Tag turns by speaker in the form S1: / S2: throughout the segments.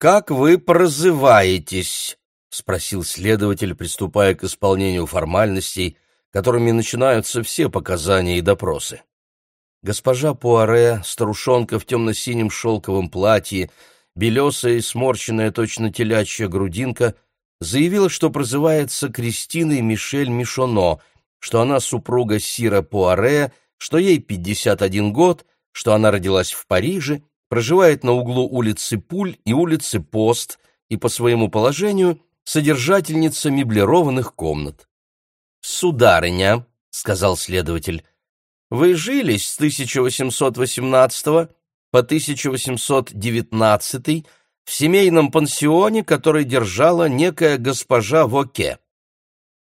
S1: как вы прозываетесь?» — спросил следователь, приступая к исполнению формальностей, которыми начинаются все показания и допросы. Госпожа Пуаре, старушонка в темно-синем шелковом платье, белесая и сморщенная точно телячья грудинка, заявила, что прозывается Кристиной Мишель Мишоно, что она супруга Сира Пуаре, что ей 51 год, что она родилась в Париже, проживает на углу улицы Пуль и улицы Пост и по своему положению содержательница меблированных комнат. «Сударыня», — сказал следователь, — «вы жили с 1818 по 1819 в семейном пансионе, который держала некая госпожа Воке».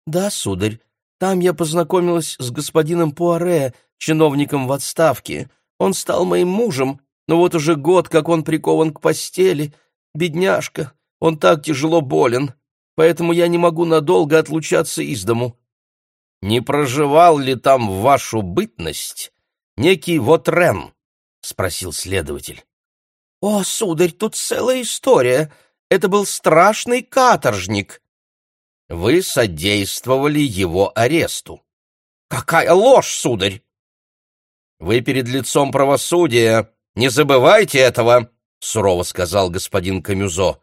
S1: «Да, сударь, там я познакомилась с господином Пуаре, чиновником в отставке. Он стал моим мужем, но вот уже год, как он прикован к постели. Бедняжка, он так тяжело болен поэтому я не могу надолго отлучаться из дому. Не проживал ли там в вашу бытность некий вот Рен? спросил следователь. О, сударь, тут целая история. Это был страшный каторжник. Вы содействовали его аресту. Какая ложь, сударь! Вы перед лицом правосудия. Не забывайте этого, сурово сказал господин Камюзо.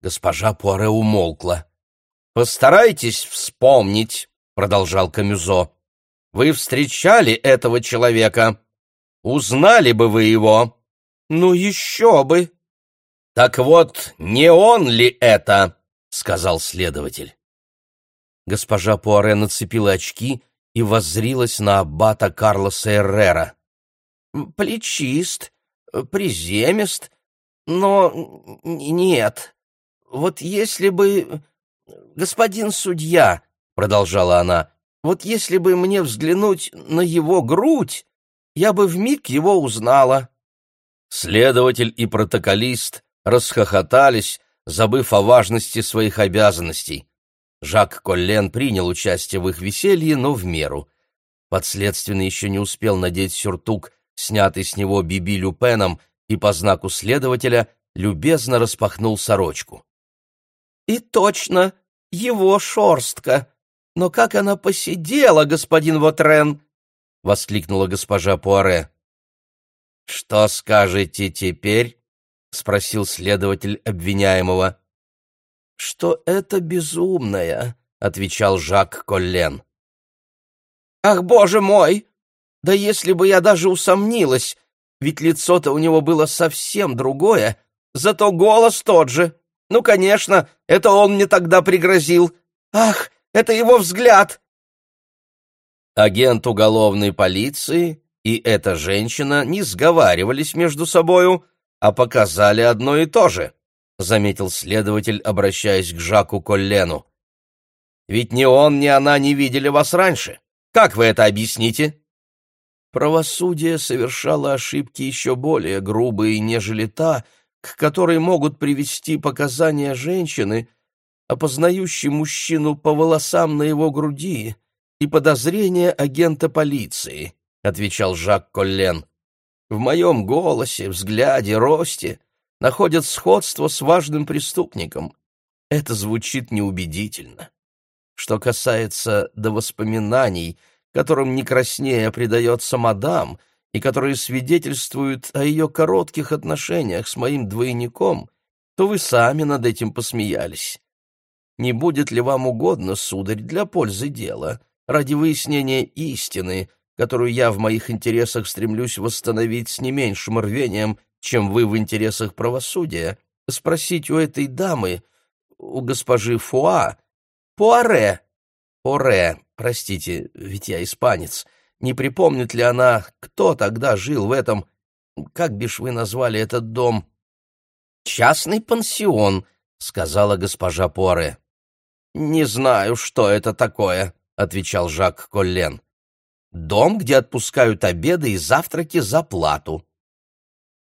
S1: Госпожа Пуаре умолкла. «Постарайтесь вспомнить», — продолжал Камюзо. «Вы встречали этого человека? Узнали бы вы его?» «Ну еще бы!» «Так вот, не он ли это?» — сказал следователь. Госпожа Пуаре нацепила очки и воззрилась на аббата Карлоса Эррера. «Плечист, приземист, но нет. Вот если бы господин судья, — продолжала она, — вот если бы мне взглянуть на его грудь, я бы вмиг его узнала. Следователь и протоколист расхохотались, забыв о важности своих обязанностей. Жак Коллен принял участие в их веселье, но в меру. Подследственный еще не успел надеть сюртук, снятый с него Биби Люпеном, и по знаку следователя любезно распахнул сорочку. И точно, его шорстка. Но как она посидела, господин Вотрен! — воскликнула госпожа Пуаре. — Что скажете теперь? — спросил следователь обвиняемого. — Что это безумная, — отвечал Жак Коллен. — Ах, боже мой! Да если бы я даже усомнилась, ведь лицо-то у него было совсем другое, зато голос тот же. Ну, конечно, это он мне тогда пригрозил. Ах, это его взгляд!» Агент уголовной полиции и эта женщина не сговаривались между собою, а показали одно и то же, — заметил следователь, обращаясь к Жаку Коллену. «Ведь ни он, ни она не видели вас раньше. Как вы это объясните?» Правосудие совершало ошибки еще более грубые, нежели та, к которой могут привести показания женщины, опознающей мужчину по волосам на его груди, и подозрения агента полиции, — отвечал Жак Коллен. В моем голосе, взгляде, росте находят сходство с важным преступником. Это звучит неубедительно. Что касается до воспоминаний, которым не краснее придается мадам, — и которые свидетельствуют о ее коротких отношениях с моим двойником, то вы сами над этим посмеялись. Не будет ли вам угодно, сударь, для пользы дела, ради выяснения истины, которую я в моих интересах стремлюсь восстановить с не меньшим рвением, чем вы в интересах правосудия, спросить у этой дамы, у госпожи Фуа, Пуаре, Поре, простите, ведь я испанец, не припомнит ли она, кто тогда жил в этом... Как бишь вы назвали этот дом? «Частный пансион», — сказала госпожа Поре. «Не знаю, что это такое», — отвечал Жак Коллен. «Дом, где отпускают обеды и завтраки за плату».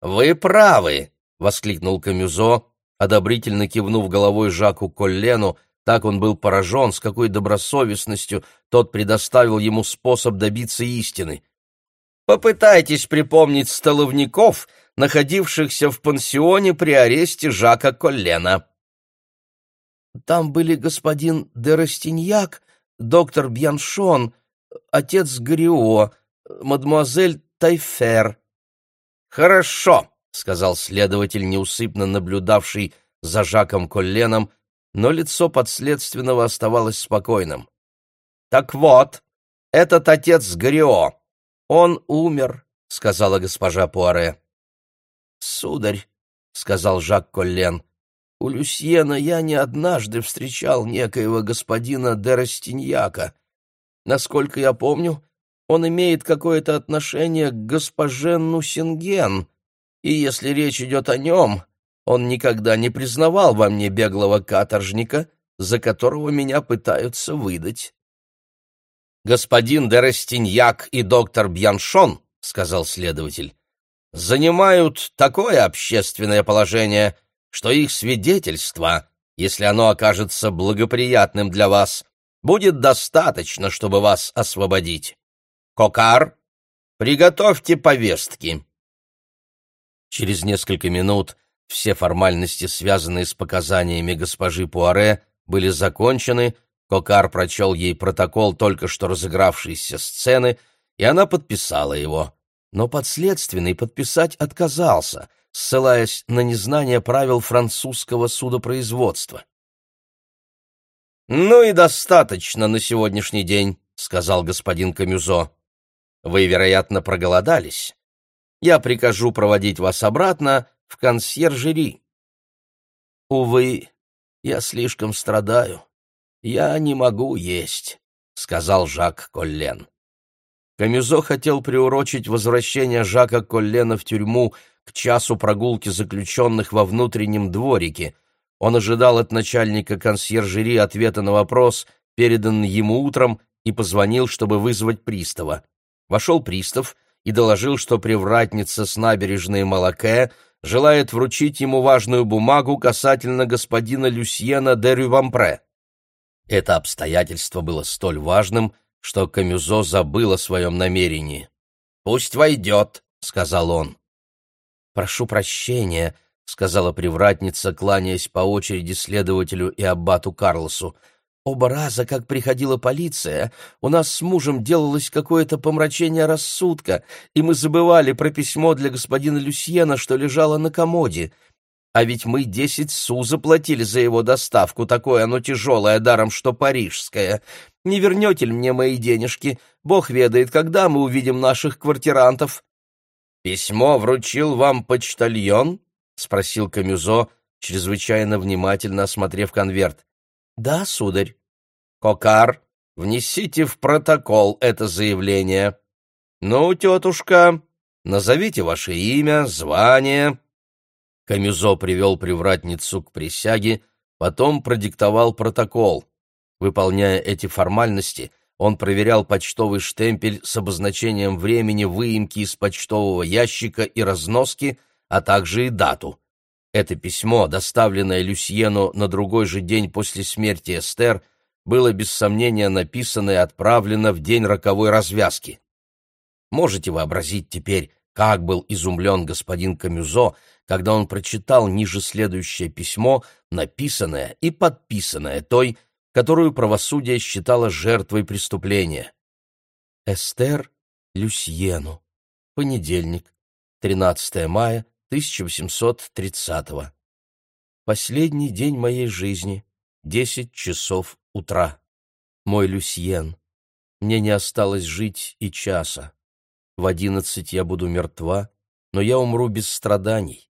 S1: «Вы правы», — воскликнул Камюзо, одобрительно кивнув головой Жаку Коллену, так он был поражен, с какой добросовестностью тот предоставил ему способ добиться истины. Попытайтесь припомнить столовников, находившихся в пансионе при аресте Жака Коллена.
S2: Там были господин де Растиньяк, доктор Бьяншон, отец Грио, мадемуазель Тайфер.
S1: «Хорошо», — сказал следователь, неусыпно наблюдавший за Жаком Колленом, но лицо подследственного оставалось спокойным. «Так вот, этот отец Грио, он умер», — сказала госпожа Пуаре.
S2: «Сударь», — сказал Жак Коллен, — «у Люсьена я не однажды встречал некоего господина де Растиньяка. Насколько я помню, он имеет какое-то отношение к госпоже Нусинген, и если речь идет о нем, он никогда не признавал во мне беглого каторжника, за которого меня пытаются выдать.
S1: «Господин де Растиньяк и доктор Бьяншон», — сказал следователь, — «занимают такое общественное положение, что их свидетельство, если оно окажется благоприятным для вас, будет достаточно, чтобы вас освободить. Кокар, приготовьте повестки». Через несколько минут все формальности, связанные с показаниями госпожи Пуаре, были закончены, Кокар прочел ей протокол только что разыгравшейся сцены, и она подписала его. Но подследственный подписать отказался, ссылаясь на незнание правил французского судопроизводства. «Ну и достаточно на сегодняшний день», — сказал господин Камюзо. «Вы, вероятно, проголодались. Я прикажу проводить вас обратно в консьержери.
S2: Увы, я слишком страдаю. Я не могу есть, сказал Жак Коллен.
S1: Камюзо хотел приурочить возвращение Жака Коллена в тюрьму к часу прогулки заключенных во внутреннем дворике. Он ожидал от начальника консьержери ответа на вопрос, переданный ему утром, и позвонил, чтобы вызвать пристава. Вошел пристав и доложил, что привратница с набережной Малаке желает вручить ему важную бумагу касательно господина Люсьена де Рювампре. Это обстоятельство было столь важным, что Камюзо забыл о своем намерении. «Пусть войдет», — сказал он.
S2: «Прошу прощения», — сказала привратница, кланяясь по очереди следователю и аббату Карлосу. Оба раза, как приходила полиция, у нас с мужем делалось какое-то помрачение рассудка, и мы забывали про письмо для господина Люсьена, что лежало на комоде. А ведь мы десять су заплатили за его доставку, такое оно тяжелое, даром что парижское. Не вернете ли мне мои денежки? Бог ведает, когда мы увидим наших квартирантов.
S1: — Письмо вручил вам почтальон? — спросил Камюзо, чрезвычайно внимательно осмотрев конверт.
S2: Да, сударь.
S1: Кокар, внесите в протокол это заявление. Ну, тетушка, назовите ваше имя, звание. Камюзо привел привратницу к присяге, потом продиктовал протокол. Выполняя эти формальности, он проверял почтовый штемпель с обозначением времени выемки из почтового ящика и разноски, а также и дату. Это письмо, доставленное Люсьену на другой же день после смерти Эстер, было без сомнения написано и отправлено в день роковой развязки. Можете вообразить теперь, как был изумлен господин Камюзо, когда он прочитал ниже следующее письмо, написанное и подписанное той, которую правосудие считало жертвой преступления.
S2: Эстер Люсьену. Понедельник, 13 мая 1830-го. Последний день моей жизни, десять часов утра. Мой Люсьен, мне не осталось жить и часа. В одиннадцать я буду мертва, но я умру без страданий.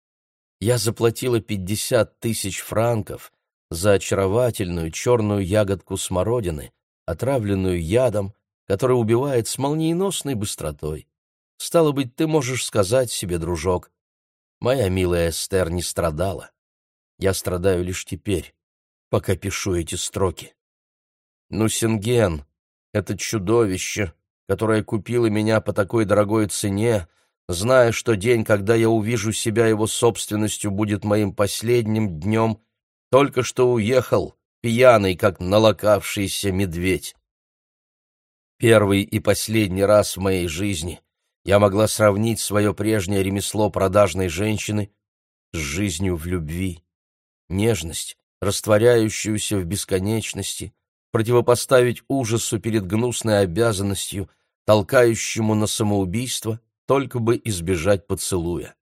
S2: Я заплатила пятьдесят тысяч франков за очаровательную черную ягодку смородины, отравленную ядом, который убивает с молниеносной быстротой. Стало быть, ты можешь сказать себе, дружок, Моя милая Эстер не страдала. Я страдаю лишь теперь, пока пишу эти строки. Нусинген — это чудовище, которое купило меня по такой дорогой цене, зная, что день, когда я увижу себя его собственностью, будет моим последним днем, только что уехал, пьяный, как налокавшийся медведь. Первый и последний раз в моей жизни я могла сравнить свое прежнее ремесло продажной женщины с жизнью в любви. Нежность, растворяющуюся в бесконечности, противопоставить ужасу перед гнусной обязанностью, толкающему на самоубийство, только бы избежать поцелуя.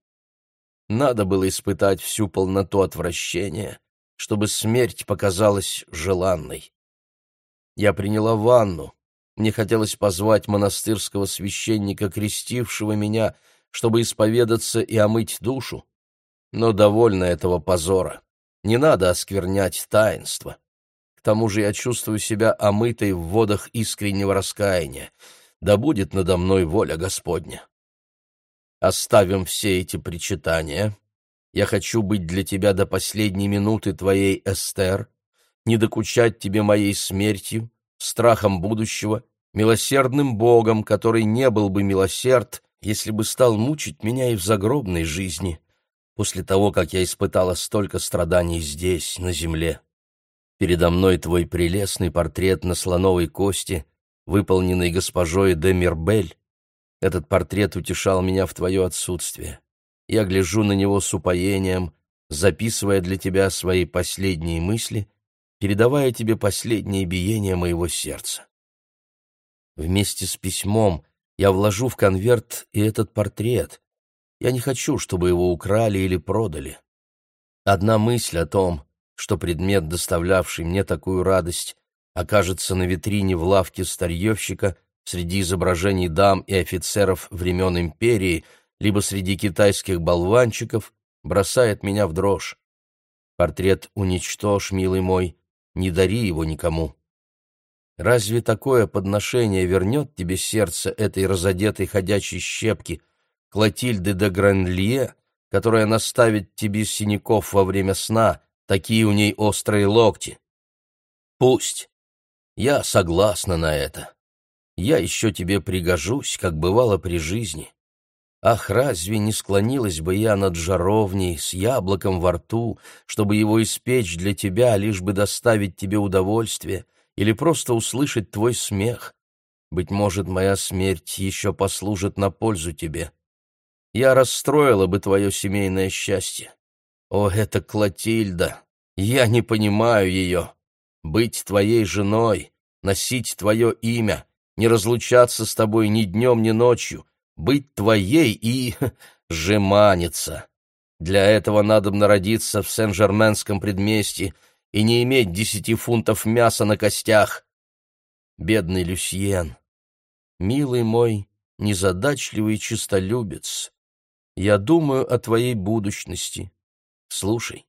S2: Надо было испытать всю полноту отвращения, чтобы смерть показалась желанной. Я приняла ванну. Мне хотелось позвать монастырского священника, крестившего меня, чтобы исповедаться и омыть душу. Но довольно этого позора. Не надо осквернять таинство. К тому же я чувствую себя омытой в водах искреннего раскаяния. Да будет надо мной воля Господня. Оставим все эти причитания. Я хочу быть для тебя до последней минуты твоей Эстер, не докучать тебе моей смертью, страхом будущего, милосердным Богом, который не был бы милосерд, если бы стал мучить меня и в загробной жизни, после того, как я испытала столько страданий здесь, на земле. Передо мной твой прелестный портрет на слоновой кости, выполненный госпожой де Мирбель, этот портрет утешал меня в твое отсутствие. Я гляжу на него с упоением, записывая для тебя свои последние мысли, передавая тебе последние биения моего сердца. Вместе с письмом я вложу в конверт и этот портрет. Я не хочу, чтобы его украли или продали. Одна мысль о том, что предмет, доставлявший мне такую радость, окажется на витрине в лавке старьевщика, среди изображений дам и офицеров времен империи, либо среди китайских болванчиков, бросает меня в дрожь. Портрет уничтожь, милый мой, не дари его никому. Разве такое подношение вернет тебе сердце этой разодетой ходячей щепки, Клотильды де Гранлье, которая наставит тебе синяков во время сна, такие у ней острые локти? Пусть. Я согласна на это я еще тебе пригожусь, как бывало при жизни. Ах, разве не склонилась бы я над жаровней с яблоком во рту, чтобы его испечь для тебя, лишь бы доставить тебе удовольствие или просто услышать твой смех? Быть может, моя смерть еще послужит на пользу тебе. Я расстроила бы твое семейное счастье. О, это Клотильда! Я не понимаю ее. Быть твоей женой, носить твое имя — не разлучаться с тобой ни днем, ни ночью, быть твоей и... жеманиться. Для этого надо народиться в Сен-Жерменском предместье и не иметь десяти фунтов мяса на костях. Бедный Люсьен, милый мой, незадачливый чистолюбец, я думаю о твоей будущности. Слушай,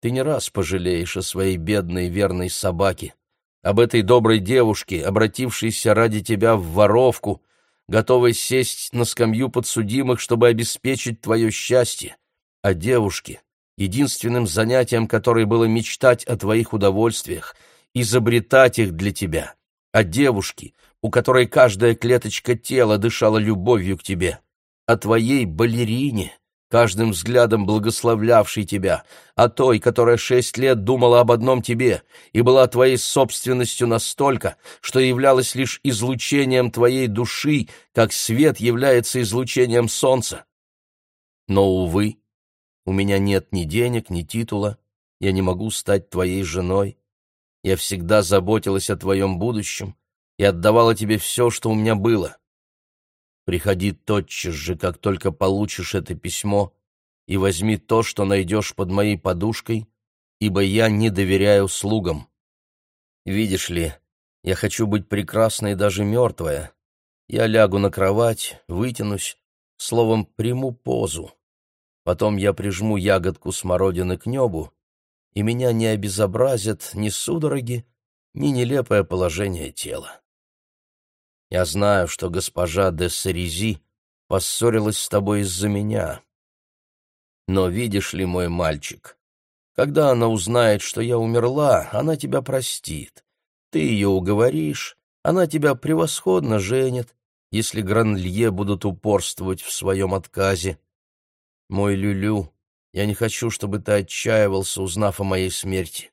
S2: ты не раз пожалеешь о своей бедной верной собаке, об этой доброй девушке, обратившейся ради тебя в воровку, готовой сесть на скамью подсудимых, чтобы обеспечить твое счастье, о девушке, единственным занятием которой было мечтать о твоих удовольствиях, изобретать их для тебя, о девушке, у которой каждая клеточка тела дышала любовью к тебе, о твоей балерине, каждым взглядом благословлявшей тебя, а той, которая шесть лет думала об одном тебе и была твоей собственностью настолько, что являлась лишь излучением твоей души, как свет является излучением солнца. Но, увы, у меня нет ни денег, ни титула, я не могу стать твоей женой. Я всегда заботилась о твоем будущем и отдавала тебе все, что у меня было. Приходи тотчас же, как только получишь это письмо, и возьми то, что найдешь под моей подушкой, ибо я не доверяю слугам. Видишь ли, я хочу быть прекрасной даже мертвая. Я лягу на кровать, вытянусь, словом, приму позу. Потом я прижму ягодку смородины к небу, и меня не обезобразят ни судороги, ни нелепое положение тела. Я знаю, что госпожа де Сарези поссорилась с тобой из-за меня. Но видишь ли, мой мальчик, когда она узнает, что я умерла, она тебя простит. Ты ее уговоришь, она тебя превосходно женит, если Гранлье будут упорствовать в своем отказе. Мой Люлю, я не хочу, чтобы ты отчаивался, узнав о моей смерти.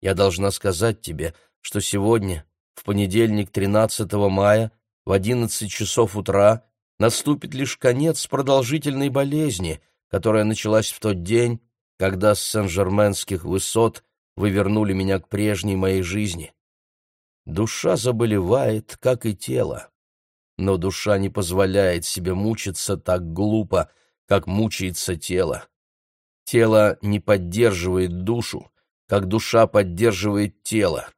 S2: Я должна сказать тебе, что сегодня, в понедельник 13 мая, в одиннадцать часов утра Наступит лишь конец продолжительной болезни, которая началась в тот день, когда с Сен-Жерменских высот вы вернули меня к прежней моей жизни. Душа заболевает, как и тело. Но душа не позволяет себе мучиться так глупо, как мучается тело. Тело не поддерживает душу, как душа поддерживает тело.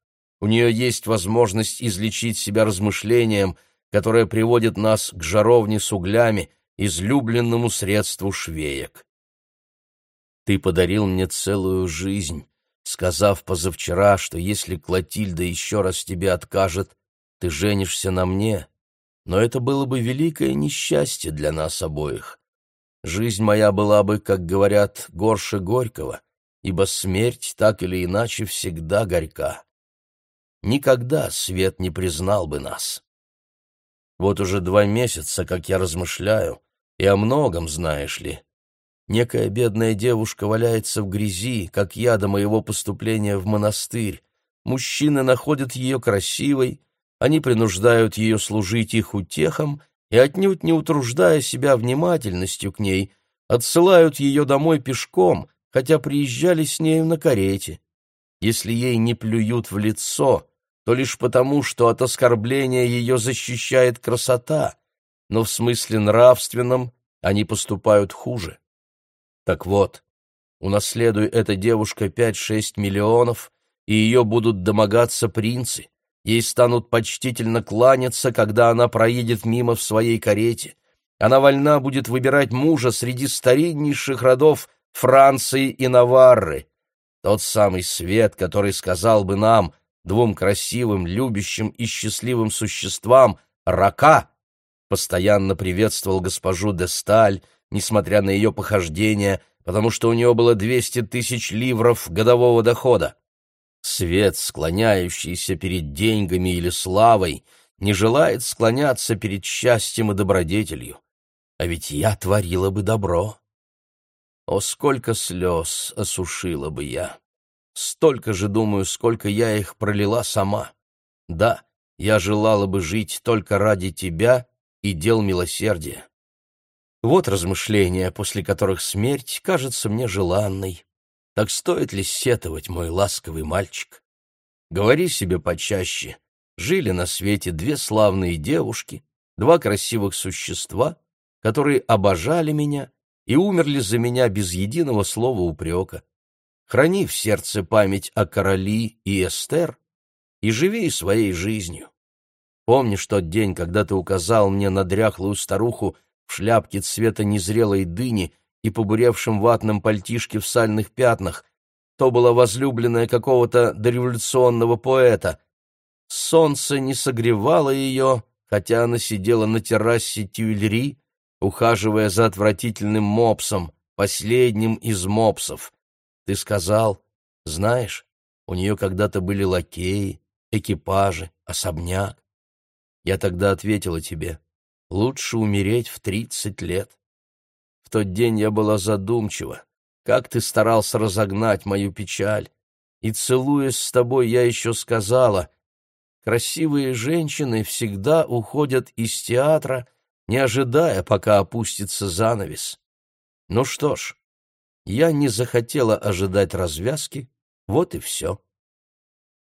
S2: У нее есть возможность излечить себя размышлением, которое приводит нас к жаровне с углями, излюбленному средству швеек. Ты подарил мне целую жизнь, сказав позавчера, что если Клотильда еще раз тебе откажет, ты женишься на мне, но это было бы великое несчастье для нас обоих. Жизнь моя была бы, как говорят, горше горького, ибо смерть так или иначе всегда горька. Никогда свет не признал бы нас. Вот уже два месяца, как я размышляю, и о многом, знаешь ли. Некая бедная девушка валяется в грязи, как я до моего поступления в монастырь. Мужчины находят ее красивой, они принуждают ее служить их утехам и, отнюдь не утруждая себя внимательностью к ней, отсылают ее домой пешком, хотя приезжали с нею на карете. Если ей не плюют в лицо, то лишь потому, что от оскорбления ее защищает красота, но в смысле нравственном они поступают хуже. Так вот, унаследуй эта девушка пять-шесть миллионов, и ее будут домогаться принцы, ей станут почтительно кланяться, когда она проедет мимо в своей карете. Она вольна будет выбирать мужа среди стариннейших родов Франции и Наварры. Тот самый свет, который сказал бы нам, двум красивым, любящим и счастливым существам, «Рака!» постоянно приветствовал госпожу де Сталь, несмотря на ее похождения, потому что у нее было 200 тысяч ливров годового дохода. Свет, склоняющийся перед деньгами или славой, не желает склоняться перед счастьем и добродетелью. А ведь я творила бы добро. О, сколько слез осушила бы я! Столько же, думаю, сколько я их пролила сама. Да, я желала бы жить только ради тебя и дел милосердия. Вот размышления, после которых смерть кажется мне желанной. Так стоит ли сетовать, мой ласковый мальчик? Говори себе почаще. Жили на свете две славные девушки, два красивых существа, которые обожали меня и умерли за меня без единого слова упрека. Храни в сердце память о короли и Эстер и живи своей жизнью. Помнишь тот день, когда ты указал мне на дряхлую старуху, в шляпке цвета незрелой дыни и побуревшем ватном пальтишке в сальных пятнах. То была возлюбленная какого-то дореволюционного поэта. Солнце не согревало ее, хотя она сидела на террасе Тюильри, ухаживая за отвратительным мопсом, последним из мопсов. Ты сказал, знаешь, у нее когда-то были лакеи, экипажи, особняк. Я тогда ответила тебе, Лучше умереть в тридцать лет. В тот день я была задумчива. Как ты старался разогнать мою печаль. И, целуясь с тобой, я еще сказала, красивые женщины всегда уходят из театра, не ожидая, пока опустится занавес. Ну что ж, я не захотела ожидать развязки, вот и все.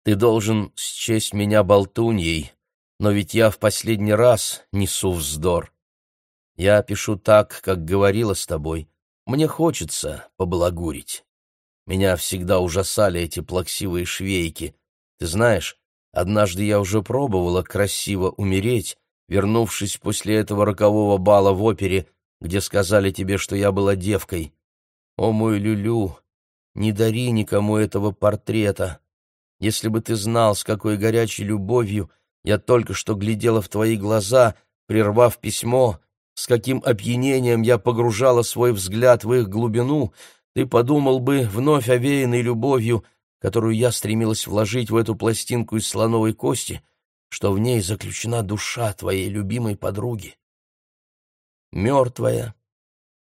S2: Ты должен счесть меня болтуньей, но ведь я в последний раз несу вздор. Я пишу так, как говорила с тобой. Мне хочется поблагурить. Меня всегда ужасали эти плаксивые швейки. Ты знаешь, однажды я уже пробовала красиво умереть, вернувшись после этого рокового бала в опере, где сказали тебе, что я была девкой. О, мой Люлю, не дари никому этого портрета. Если бы ты знал, с какой горячей любовью я только что глядела в твои глаза, прервав письмо, с каким опьянением я погружала свой взгляд в их глубину, ты подумал бы, вновь овеянной любовью, которую я стремилась вложить в эту пластинку из слоновой кости, что в ней заключена душа твоей любимой подруги. Мертвая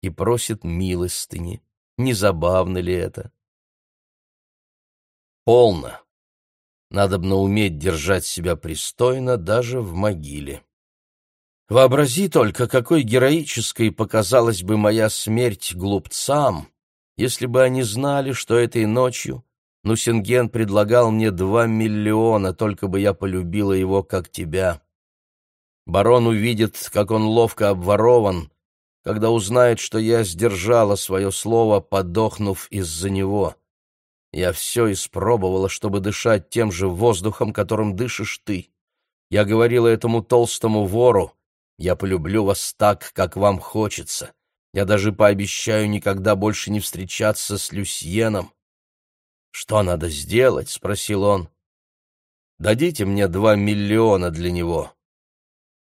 S2: и просит милостыни. Не забавно ли это? Полно. Надобно уметь держать себя пристойно даже в могиле.
S1: Вообрази только, какой героической показалась бы моя смерть глупцам, если бы они знали, что этой ночью Нусинген предлагал мне два миллиона, только бы я полюбила его, как тебя. Барон увидит, как он ловко обворован, когда узнает, что я сдержала свое слово, подохнув из-за него. Я все испробовала, чтобы дышать тем же воздухом, которым дышишь ты. Я говорила этому толстому вору, я полюблю вас так, как вам хочется. Я даже пообещаю никогда больше не встречаться с Люсьеном. «Что надо сделать?» — спросил он. «Дадите мне два миллиона для него».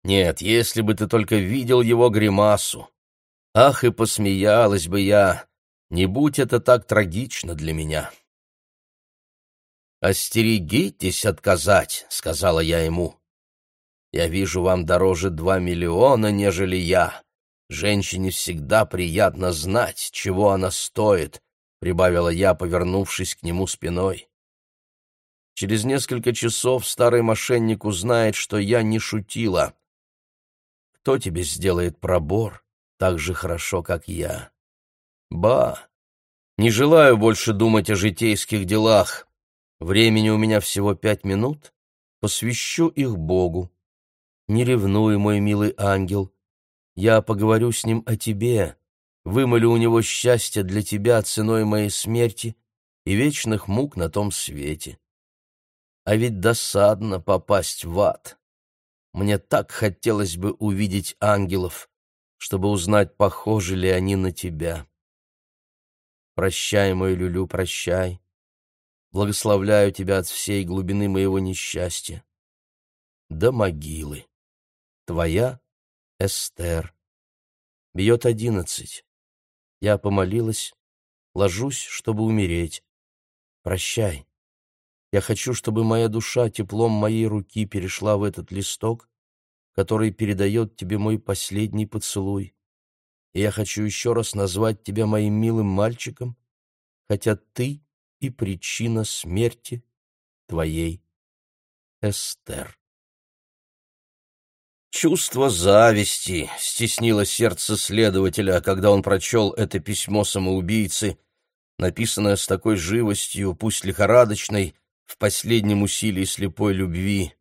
S1: «Нет, если бы ты только видел его гримасу. Ах, и посмеялась бы я, не будь это так трагично для меня». «Остерегитесь отказать», — сказала я ему. «Я вижу, вам дороже два миллиона, нежели я. Женщине всегда приятно знать, чего она стоит, — прибавила я, повернувшись к нему спиной. Через несколько часов старый мошенник узнает, что я не шутила. Кто тебе сделает пробор так же хорошо, как я? Ба! Не желаю больше думать о житейских делах. Времени у меня всего пять минут. Посвящу их Богу. Не ревнуй, мой милый ангел. Я поговорю с ним о тебе, вымолю у него счастье для тебя ценой моей смерти и вечных мук на том свете. А ведь досадно попасть в ад. Мне так хотелось бы увидеть ангелов, чтобы узнать, похожи ли они на тебя. Прощай, мой Люлю, прощай. Благословляю тебя от всей глубины моего несчастья. До могилы. Твоя Эстер. Бьет одиннадцать. Я помолилась, ложусь, чтобы умереть. Прощай. Я хочу, чтобы моя душа теплом моей руки перешла в этот листок, который передает тебе мой последний поцелуй. И я хочу еще раз назвать тебя моим милым мальчиком, хотя ты и причина смерти твоей Эстер. Чувство зависти стеснило сердце следователя, когда он прочел это письмо самоубийцы, написанное с такой живостью, пусть лихорадочной, в последнем усилии слепой любви.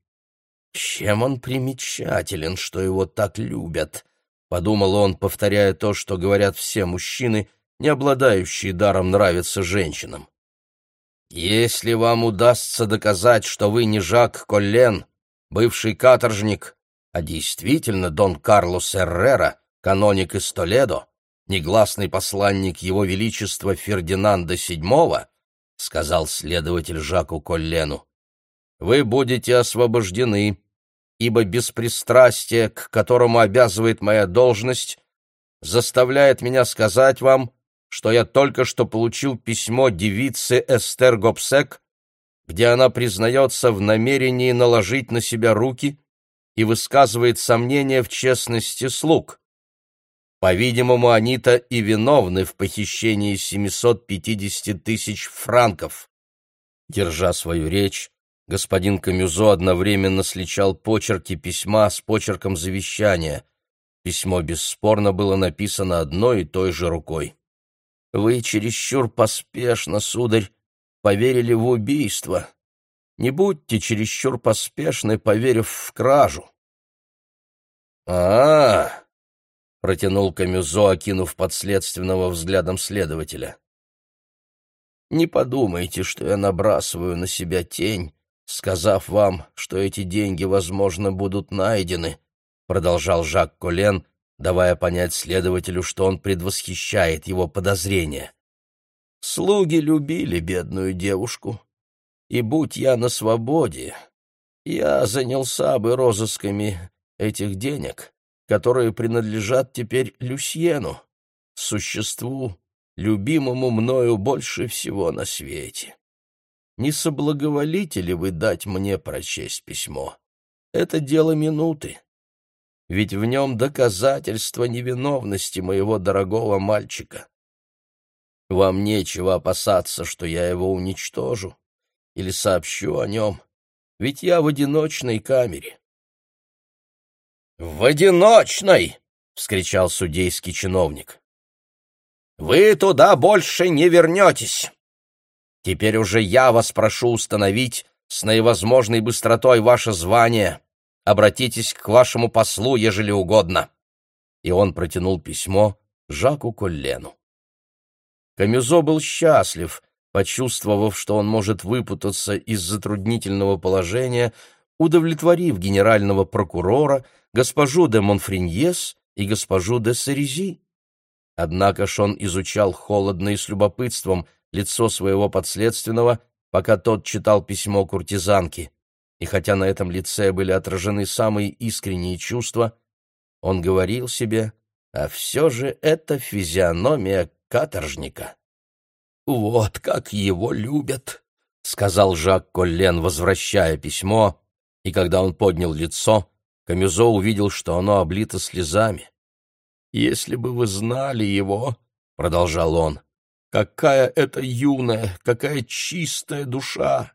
S1: «Чем он примечателен, что его так любят?» — подумал он, повторяя то, что говорят все мужчины, не обладающие даром нравиться женщинам. «Если вам удастся доказать, что вы не Жак Коллен, бывший каторжник, а действительно Дон Карлос Эррера, каноник из Толедо, негласный посланник его величества Фердинанда VII, сказал следователь Жаку Коллену, вы будете освобождены, ибо беспристрастие, к которому обязывает моя должность, заставляет меня сказать вам, что я только что получил письмо девицы Эстер Гобсек, где она признается в намерении наложить на себя руки и высказывает сомнения в честности слуг. По-видимому, они-то и виновны в похищении 750 тысяч франков. Держа свою речь, господин Камюзо одновременно сличал почерки письма с почерком завещания. Письмо бесспорно было написано одной и той же рукой. «Вы чересчур поспешно, сударь, поверили в убийство. Не будьте чересчур поспешны, поверив в кражу. а, -а, -а протянул Камюзо, окинув подследственного взглядом следователя. «Не подумайте, что я набрасываю на себя тень, сказав вам, что эти деньги, возможно, будут найдены», продолжал Жак Колен, давая понять следователю, что он предвосхищает его подозрения. «Слуги любили бедную девушку, и будь я на свободе, я занялся бы розысками этих денег, которые принадлежат теперь Люсьену, существу, любимому мною больше всего на свете. Не соблаговолите ли вы дать мне прочесть письмо? Это дело минуты. Ведь в нем доказательство невиновности моего дорогого мальчика. Вам нечего опасаться, что я его уничтожу или сообщу о нем, ведь я в одиночной камере. В одиночной! — вскричал судейский чиновник. «Вы туда больше не вернетесь! Теперь уже я вас прошу установить с наивозможной быстротой ваше звание. Обратитесь к вашему послу, ежели угодно». И он протянул письмо Жаку Коллену. Камюзо был счастлив, почувствовав, что он может выпутаться из затруднительного положения, удовлетворив генерального прокурора, госпожу де Монфриньес и госпожу де Сарези. Однако ж он изучал холодно и с любопытством лицо своего подследственного, пока тот читал письмо куртизанки. И хотя на этом лице были отражены самые искренние чувства, он говорил себе, а все же это физиономия каторжника. «Вот как его любят!» — сказал Жак Коллен, возвращая письмо, и когда он поднял лицо, Камюзо увидел, что оно облито слезами. «Если бы вы знали его, — продолжал он, — какая это юная, какая чистая душа,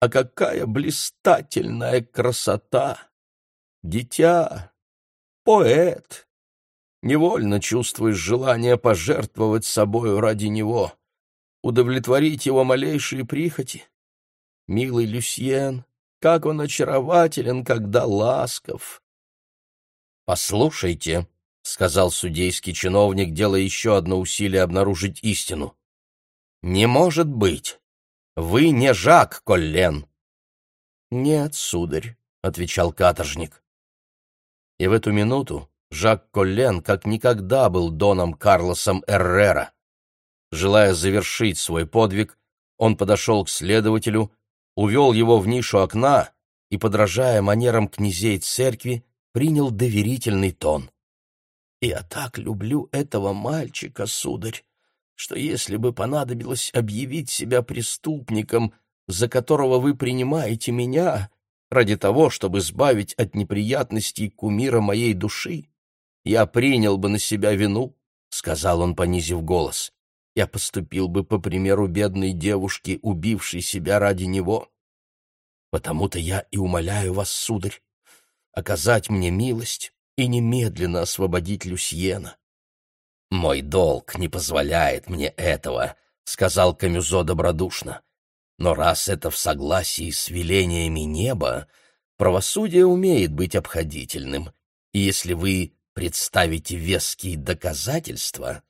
S1: а какая блистательная красота! Дитя, поэт! Невольно чувствуешь желание пожертвовать собою ради него, удовлетворить его малейшие прихоти. Милый Люсьен, как он очарователен, когда ласков. «Послушайте», — сказал судейский чиновник, делая еще одно усилие обнаружить истину. «Не может быть! Вы не Жак Коллен!» «Нет, сударь», — отвечал каторжник. И в эту минуту Жак Коллен как никогда был доном Карлосом Эррера. Желая завершить свой подвиг, он подошел к следователю увел его в нишу окна и, подражая манерам князей церкви, принял доверительный тон. «Я так люблю этого мальчика, сударь, что если бы понадобилось объявить себя преступником, за которого вы принимаете меня, ради того, чтобы избавить от неприятностей кумира моей души, я принял бы на себя вину», — сказал он, понизив голос я поступил бы по примеру бедной девушки, убившей себя ради него. Потому-то я и умоляю вас, сударь, оказать мне милость и немедленно освободить Люсьена. «Мой долг не позволяет мне этого», — сказал Камюзо добродушно. «Но раз это в согласии с велениями неба, правосудие умеет быть обходительным, и если вы представите веские доказательства,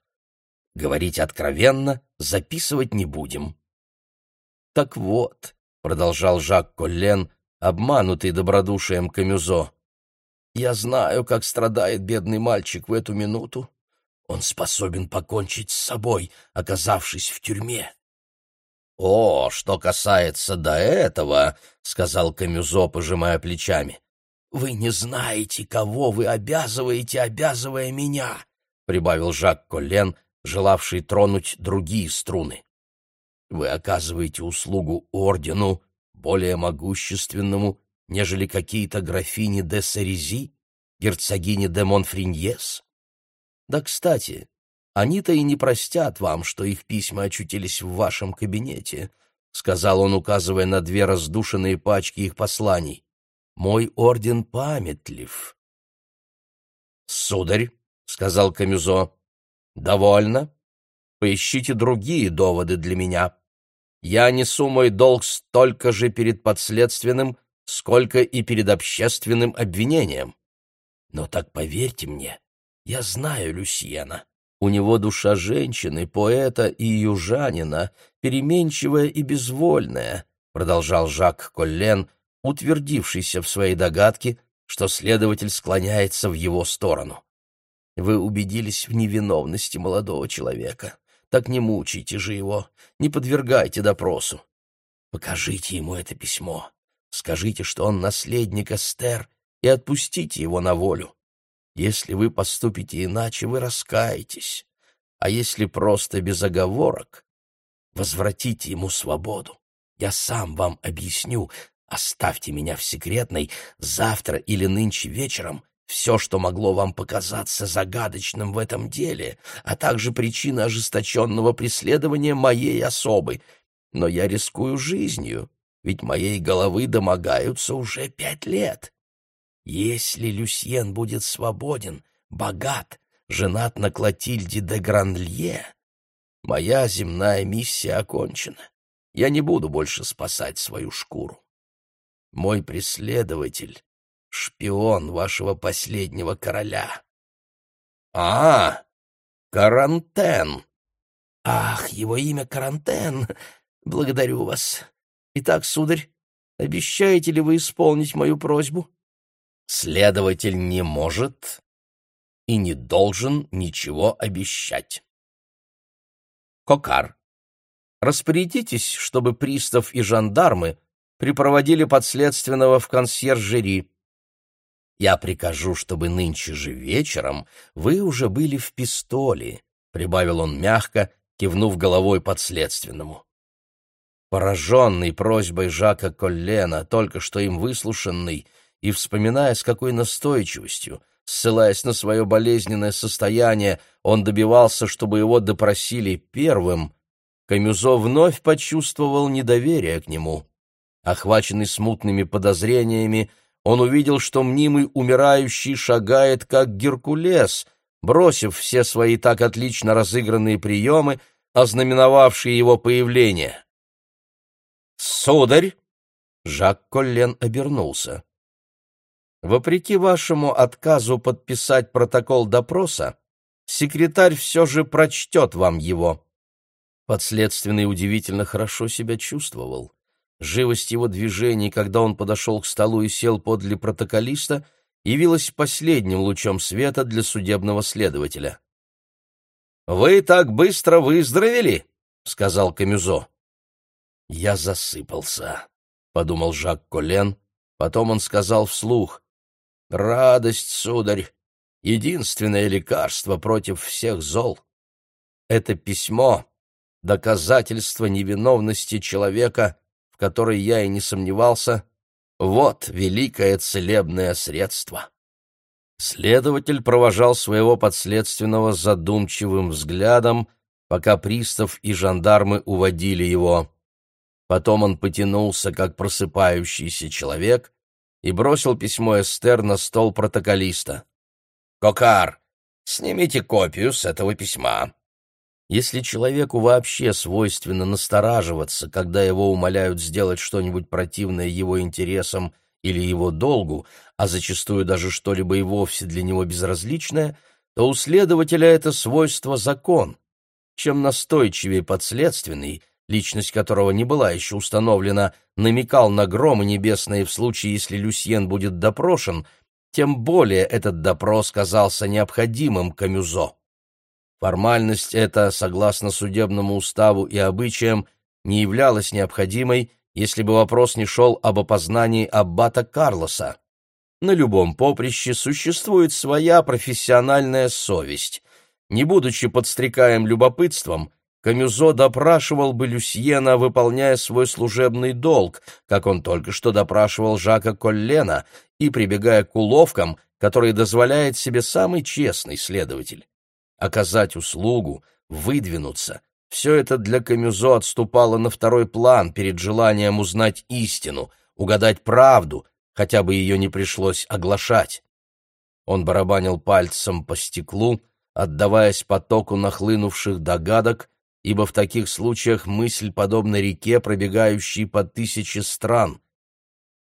S1: Говорить откровенно, записывать не будем. «Так вот», — продолжал Жак Коллен, обманутый добродушием Камюзо, «я знаю, как страдает бедный мальчик в эту минуту. Он способен покончить с собой, оказавшись в тюрьме». «О, что касается до этого», — сказал Камюзо, пожимая плечами, — «вы не знаете, кого вы обязываете, обязывая меня», — прибавил Жак Коллен, — желавший тронуть другие струны. Вы оказываете услугу ордену, более могущественному, нежели какие-то графини де Сарези, герцогини де Монфриньес. Да, кстати, они-то и не простят вам, что их письма очутились в вашем кабинете, — сказал он, указывая на две раздушенные пачки их посланий. Мой орден памятлив. — Сударь, — сказал Камюзо, «Довольно. Поищите другие доводы для меня. Я несу мой долг столько же перед подследственным, сколько и перед общественным обвинением. Но так поверьте мне, я знаю Люсьена. У него душа женщины, поэта и южанина, переменчивая и безвольная», продолжал Жак Коллен, утвердившийся в своей догадке, что следователь склоняется в его сторону. Вы убедились в невиновности молодого человека. Так не мучайте же его, не подвергайте допросу. Покажите ему это письмо. Скажите, что он наследник Эстер, и отпустите его на волю. Если вы поступите иначе, вы раскаетесь. А если просто без оговорок, возвратите ему свободу. Я сам вам объясню. Оставьте меня в секретной завтра или нынче вечером все, что могло вам показаться загадочным в этом деле, а также причина ожесточенного преследования моей особы. Но я рискую жизнью, ведь моей головы домогаются уже пять лет.
S2: Если Люсьен будет свободен, богат, женат на Клотильде де Гранлье, моя земная миссия окончена. Я не буду больше спасать свою шкуру. Мой преследователь — шпион вашего последнего короля. — А, Карантен! Ах, его имя Карантен! Благодарю вас. Итак, сударь, обещаете ли вы исполнить мою просьбу? Следователь не может и не должен ничего обещать. Кокар, распорядитесь, чтобы пристав и жандармы припроводили подследственного в консьержери. Я прикажу, чтобы нынче же вечером вы уже были в пистоле, — прибавил он мягко, кивнув головой подследственному. Пораженный просьбой Жака Коллена, только что им выслушанный, и вспоминая, с какой настойчивостью, ссылаясь на свое болезненное состояние, он добивался, чтобы его допросили первым, Камюзо вновь почувствовал недоверие к нему. Охваченный смутными подозрениями, он увидел, что мнимый умирающий шагает, как Геркулес, бросив все свои так отлично разыгранные приемы, ознаменовавшие его появление. «Сударь!» — Жак Коллен обернулся. Вопреки вашему отказу подписать протокол допроса, секретарь все же прочтет вам его. Подследственный удивительно хорошо себя чувствовал. Живость его движений, когда он подошел к столу и сел подле протоколиста, явилась последним лучом света для судебного следователя. «Вы так быстро выздоровели?» — сказал Камюзо. «Я засыпался», — подумал Жак Колен. Потом он сказал вслух. Радость, сударь, единственное лекарство против всех зол. Это письмо — доказательство невиновности человека, в которой я и не сомневался. Вот великое целебное средство. Следователь провожал своего подследственного задумчивым взглядом, пока пристав и жандармы уводили его. Потом он потянулся, как просыпающийся человек, и бросил письмо Эстер на стол протоколиста. «Кокар, снимите копию с этого письма». Если человеку вообще свойственно настораживаться, когда его умоляют сделать что-нибудь противное его интересам или его долгу, а зачастую даже что-либо и вовсе для него безразличное, то у следователя это свойство закон. Чем настойчивее подследственный, личность которого не была еще установлена, намекал на громы небесные в случае, если Люсьен будет допрошен, тем более этот допрос казался необходимым Камюзо. Формальность эта, согласно судебному уставу и обычаям, не являлась необходимой, если бы вопрос не шел об опознании аббата Карлоса. На любом поприще существует своя профессиональная совесть. Не будучи подстрекаем любопытством, Камюзо допрашивал бы Люсьена, выполняя свой служебный долг, как он только что допрашивал Жака Коллена, и прибегая к уловкам, которые дозволяет себе самый честный следователь. Оказать услугу, выдвинуться — все это для Камюзо отступало на второй план перед желанием узнать истину, угадать правду, хотя бы ее не пришлось оглашать. Он барабанил пальцем по стеклу, отдаваясь потоку нахлынувших догадок, ибо в таких случаях мысль подобна реке, пробегающей по тысяче стран.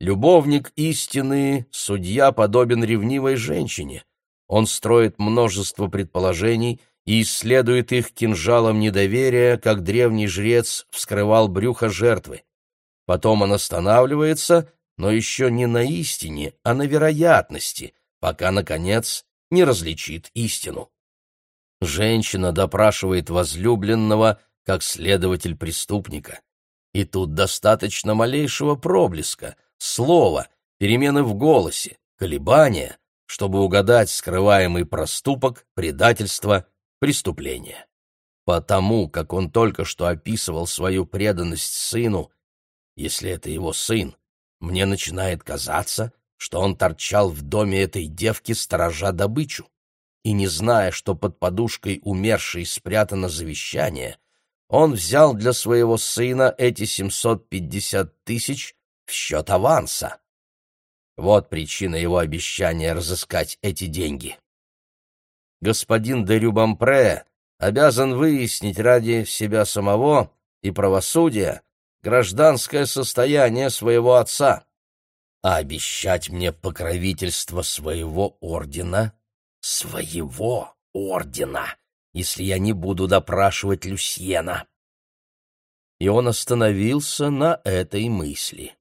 S2: Любовник истины, судья подобен ревнивой женщине. Он строит множество предположений и исследует их кинжалом недоверия, как древний жрец вскрывал брюхо жертвы. Потом он останавливается, но еще не на истине, а на вероятности, пока, наконец, не различит истину. Женщина допрашивает возлюбленного, как следователь преступника. И тут достаточно малейшего проблеска, слова, перемены в голосе, колебания, чтобы угадать скрываемый проступок, предательство, преступление. Потому, как он только что описывал свою преданность сыну, если это его сын, мне начинает казаться, что он торчал в доме этой девки, сторожа добычу и не зная, что под подушкой умершей спрятано завещание, он взял для своего сына эти 750 тысяч в счет аванса.
S1: Вот причина его обещания разыскать эти деньги. Господин де Рюбампре обязан выяснить ради себя самого и правосудия гражданское состояние своего отца, а обещать мне покровительство своего ордена, своего ордена, если я не буду допрашивать Люсьена. И он остановился на этой мысли.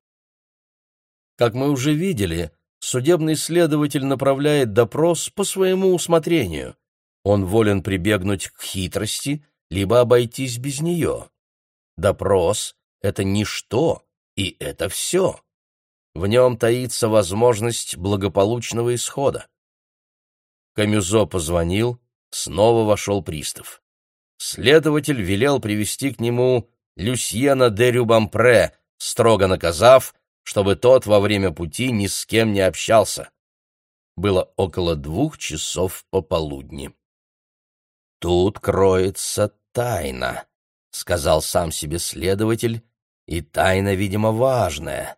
S1: Как мы уже видели, судебный следователь направляет допрос по своему усмотрению. Он волен прибегнуть к хитрости, либо обойтись без нее. Допрос — это ничто, и это все. В нем таится возможность благополучного исхода. Камюзо позвонил, снова вошел пристав. Следователь велел привести к нему Люсьена де Рюбампре, строго наказав, чтобы тот во время пути ни с кем не общался. Было около двух часов пополудни. «Тут кроется тайна», — сказал сам себе следователь, и тайна, видимо, важная.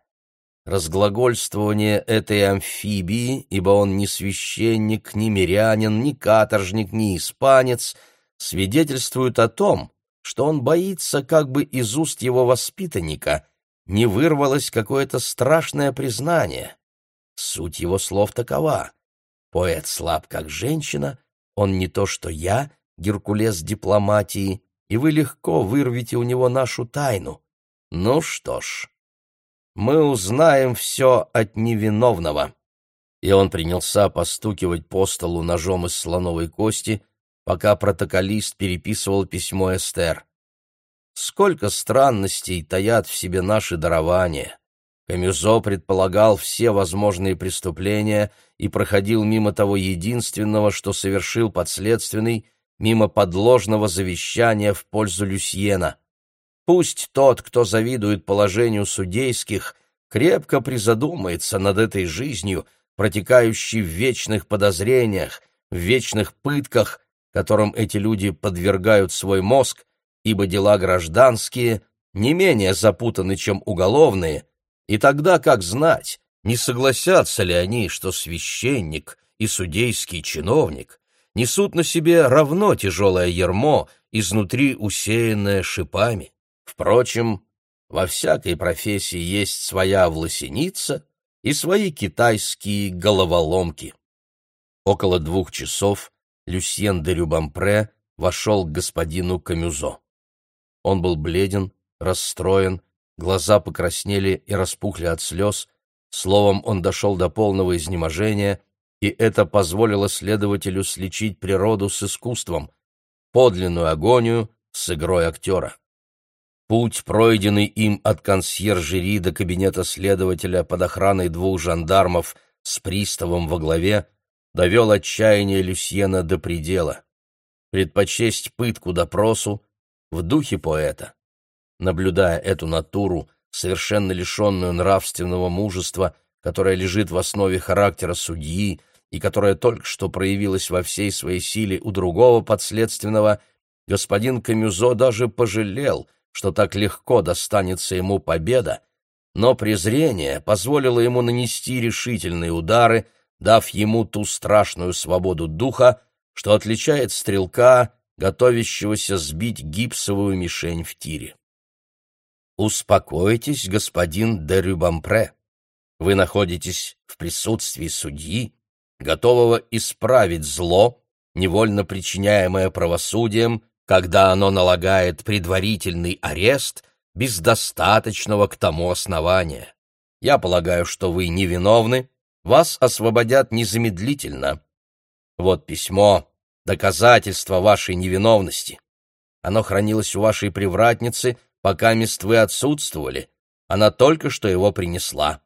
S1: Разглагольствование этой амфибии, ибо он ни священник, ни мирянин, ни каторжник, ни испанец, свидетельствует о том, что он боится как бы из уст его воспитанника не вырвалось какое-то страшное признание. Суть его слов такова. Поэт слаб, как женщина, он не то что я, Геркулес дипломатии, и вы легко вырвете у него нашу тайну. Ну что ж, мы узнаем все от невиновного. И он принялся постукивать по столу ножом из слоновой кости, пока протоколист переписывал письмо Эстер. Сколько странностей таят в себе наши дарования. Камюзо предполагал все возможные преступления и проходил мимо того единственного, что совершил подследственный, мимо подложного завещания в пользу Люсьена. Пусть тот, кто завидует положению судейских, крепко призадумается над этой жизнью, протекающей в вечных подозрениях, в вечных пытках, которым эти люди подвергают свой мозг, ибо дела гражданские не менее запутаны, чем уголовные, и тогда как знать, не согласятся ли они, что священник и судейский чиновник несут на себе равно тяжелое ермо, изнутри усеянное шипами. Впрочем, во всякой профессии есть своя власеница и свои китайские головоломки. Около двух часов Люсьен де Рюбампре вошел к господину Камюзо. Он был бледен, расстроен, глаза покраснели и распухли от слез, словом, он дошел до полного изнеможения, и это позволило следователю сличить природу с искусством, подлинную агонию с игрой актера. Путь, пройденный им от консьержери до кабинета следователя под охраной двух жандармов с приставом во главе, довел отчаяние Люсьена до предела. Предпочесть пытку допросу в духе поэта. Наблюдая эту натуру, совершенно лишенную нравственного мужества, которая лежит в основе характера судьи и которая только что проявилась во всей своей силе у другого подследственного, господин Камюзо даже пожалел, что так легко достанется ему победа, но презрение позволило ему нанести решительные удары, дав ему ту страшную свободу духа, что отличает стрелка готовящегося сбить гипсовую мишень в тире. «Успокойтесь, господин де Рюбампре. Вы находитесь в присутствии судьи, готового исправить зло, невольно причиняемое правосудием, когда оно налагает предварительный арест без достаточного к тому основания. Я полагаю, что вы невиновны, вас освободят незамедлительно. Вот письмо, доказательство вашей невиновности. Оно хранилось у вашей привратницы, пока мест вы отсутствовали. Она только что его принесла.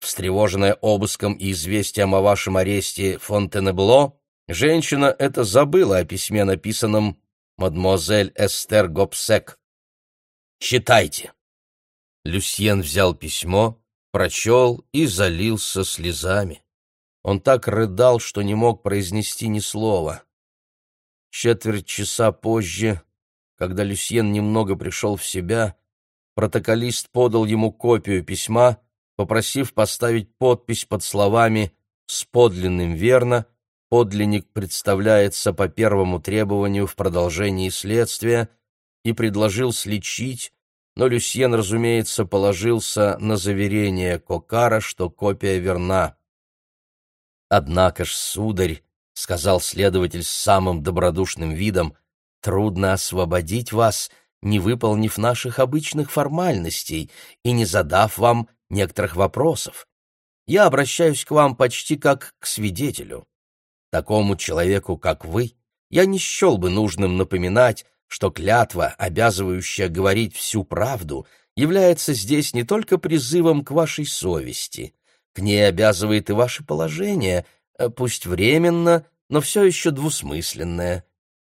S1: Встревоженная обыском и известием о вашем аресте Фонтенебло, женщина это забыла о письме, написанном мадемуазель Эстер Гобсек. Читайте. Люсьен взял письмо, прочел и залился слезами. Он так рыдал, что не мог произнести ни слова. Четверть часа позже, когда Люсьен немного пришел в себя, протоколист подал ему копию письма, попросив поставить подпись под словами «С подлинным верно», подлинник представляется по первому требованию в продолжении следствия и предложил сличить, но Люсьен, разумеется, положился на заверение Кокара, что копия верна. «Однако ж, сударь», — сказал следователь с самым добродушным видом, — «трудно освободить вас, не выполнив наших обычных формальностей и не задав вам некоторых вопросов. Я обращаюсь к вам почти как к свидетелю. Такому человеку, как вы, я не счел бы нужным напоминать, что клятва, обязывающая говорить всю правду, является здесь не только призывом к вашей совести. К ней обязывает и ваше положение, э, пусть временно, но все еще двусмысленное.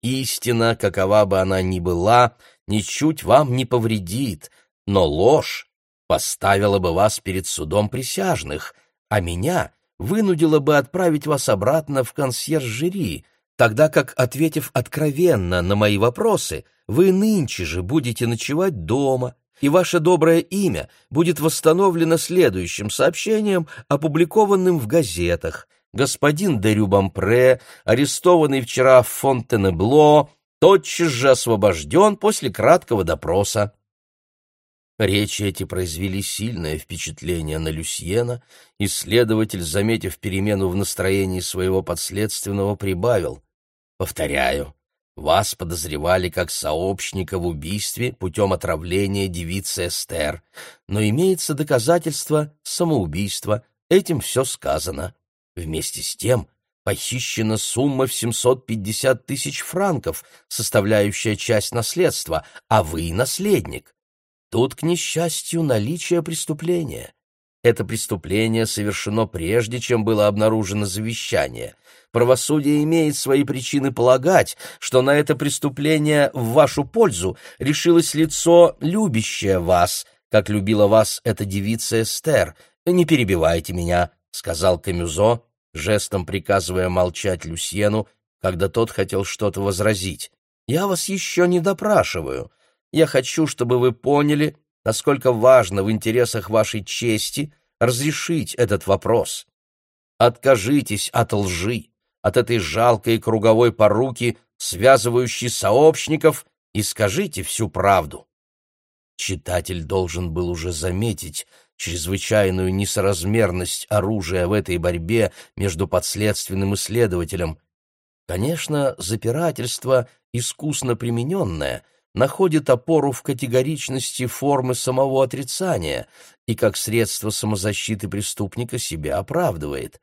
S1: Истина, какова бы она ни была, ничуть вам не повредит, но ложь поставила бы вас перед судом присяжных, а меня вынудила бы отправить вас обратно в консьержери, тогда как, ответив откровенно на мои вопросы, вы нынче же будете ночевать дома, и ваше доброе имя будет восстановлено следующим сообщением, опубликованным в газетах. Господин де Рюбампре, арестованный вчера в Фонтенебло, тотчас же освобожден после краткого допроса. Речи эти произвели сильное впечатление на Люсьена, и следователь, заметив перемену в настроении своего подследственного, прибавил. Повторяю, вас подозревали как сообщника в убийстве путем отравления девицы Эстер, но имеется доказательство самоубийства, этим все сказано. Вместе с тем похищена сумма в 750 тысяч франков, составляющая часть наследства, а вы наследник. Тут, к несчастью, наличие преступления. Это преступление совершено прежде, чем было обнаружено завещание — правосудие имеет свои причины полагать, что на это преступление в вашу пользу решилось лицо, любящее вас, как любила вас эта девица Эстер. Не перебивайте меня, — сказал Камюзо, жестом приказывая молчать Люсьену, когда тот хотел что-то возразить. «Я вас еще не допрашиваю. Я хочу, чтобы вы поняли, насколько важно в интересах вашей чести разрешить этот вопрос. Откажитесь от лжи, от этой жалкой круговой поруки, связывающей сообщников, и скажите всю правду. Читатель должен был уже заметить чрезвычайную несоразмерность оружия в этой борьбе между подследственным и следователем. Конечно, запирательство, искусно примененное, находит опору в категоричности формы самого отрицания и как средство самозащиты преступника себя оправдывает.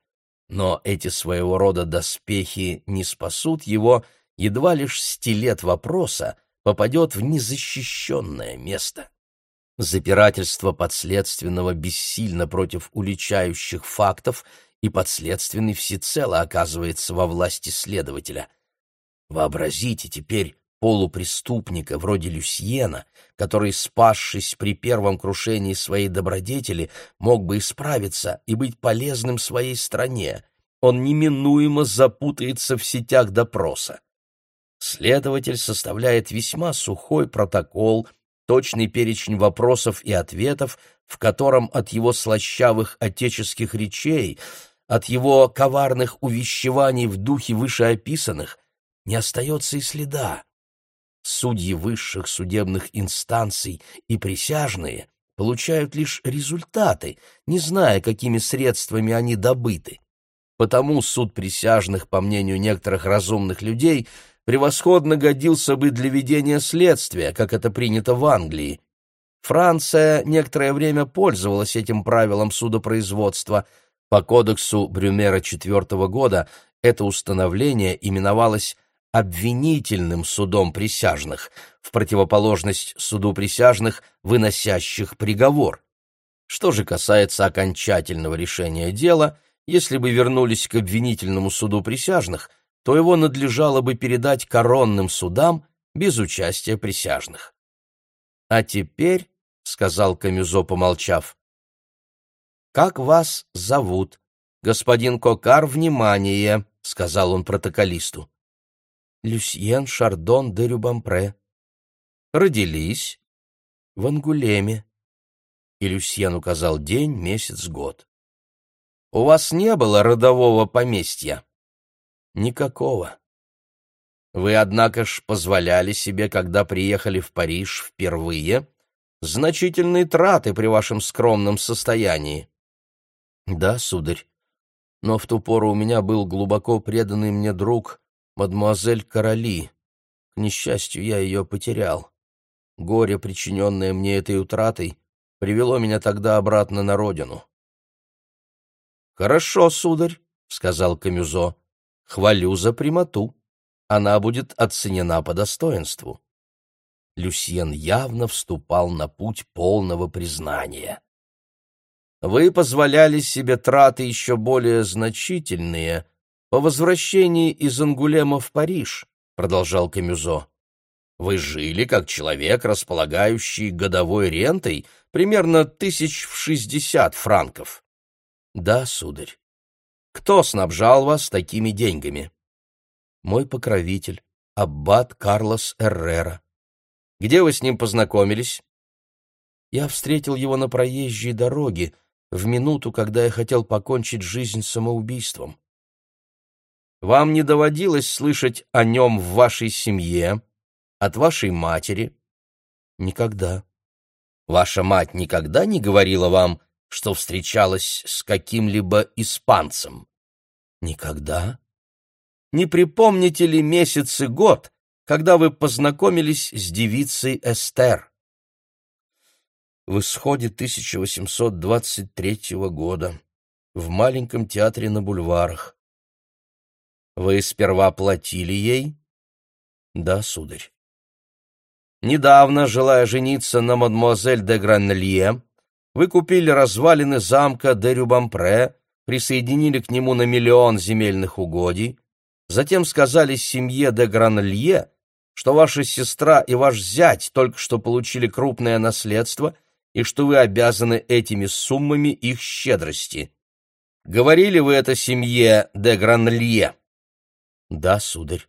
S1: Но эти своего рода доспехи не спасут его, едва лишь стилет вопроса попадет в незащищенное место. Запирательство подследственного бессильно против уличающих фактов, и подследственный всецело оказывается во власти следователя. Вообразите теперь полупреступника вроде Люсьена, который, спасшись при первом крушении своей добродетели, мог бы исправиться и быть полезным своей стране, он неминуемо запутается в сетях допроса. Следователь составляет весьма сухой протокол, точный перечень вопросов и ответов, в котором от его слащавых отеческих речей, от его коварных увещеваний в духе вышеописанных не остается и следа судьи высших судебных инстанций и присяжные получают лишь результаты, не зная, какими средствами они добыты. Потому суд присяжных, по мнению некоторых разумных людей, превосходно годился бы для ведения следствия, как это принято в Англии. Франция некоторое время пользовалась этим правилом судопроизводства. По кодексу Брюмера IV года это установление именовалось обвинительным судом присяжных, в противоположность суду присяжных, выносящих приговор. Что же касается окончательного решения дела, если бы вернулись к обвинительному суду присяжных, то его надлежало бы передать коронным судам без участия присяжных. «А теперь», — сказал Камюзо, помолчав, — «как вас зовут?» «Господин Кокар, внимание!» — сказал он протоколисту. Люсьен Шардон де Рюбампре. Родились в Ангулеме.
S2: И Люсьен указал день, месяц, год. «У вас не было родового поместья?» «Никакого». «Вы, однако ж, позволяли себе, когда приехали в Париж впервые, значительные траты при вашем скромном состоянии». «Да, сударь, но в ту пору у меня был глубоко преданный мне друг, мадемуазель Короли. К несчастью, я ее потерял. Горе, причиненное мне этой утратой, привело меня тогда обратно на родину. «Хорошо, сударь», — сказал Камюзо, — «хвалю за прямоту. Она будет оценена по достоинству». Люсьен явно вступал на путь полного признания. «Вы позволяли себе траты еще более значительные по возвращении из Ангулема в Париж», — продолжал Камюзо. «Вы жили как человек, располагающий годовой рентой примерно тысяч в шестьдесят франков». Да, сударь. Кто снабжал вас такими деньгами? Мой покровитель, аббат Карлос Эррера. Где вы с ним познакомились? Я встретил его на проезжей дороге в минуту, когда я хотел покончить жизнь самоубийством. Вам не доводилось слышать о нем в вашей семье, от вашей матери? Никогда. Ваша мать никогда не говорила вам, что встречалась с каким-либо испанцем? Никогда. Не припомните ли месяц и год, когда вы познакомились с девицей Эстер? В исходе 1823 года, в маленьком театре на бульварах. Вы сперва платили ей? Да, сударь. Недавно, желая жениться на мадемуазель де Гранлье, вы купили развалины замка де Рюбампре, присоединили к нему на миллион земельных угодий, затем сказали семье де Гранлье, что ваша сестра и ваш зять только что получили крупное наследство и что вы обязаны этими суммами их щедрости. Говорили вы это семье де Гранлье? Да, сударь.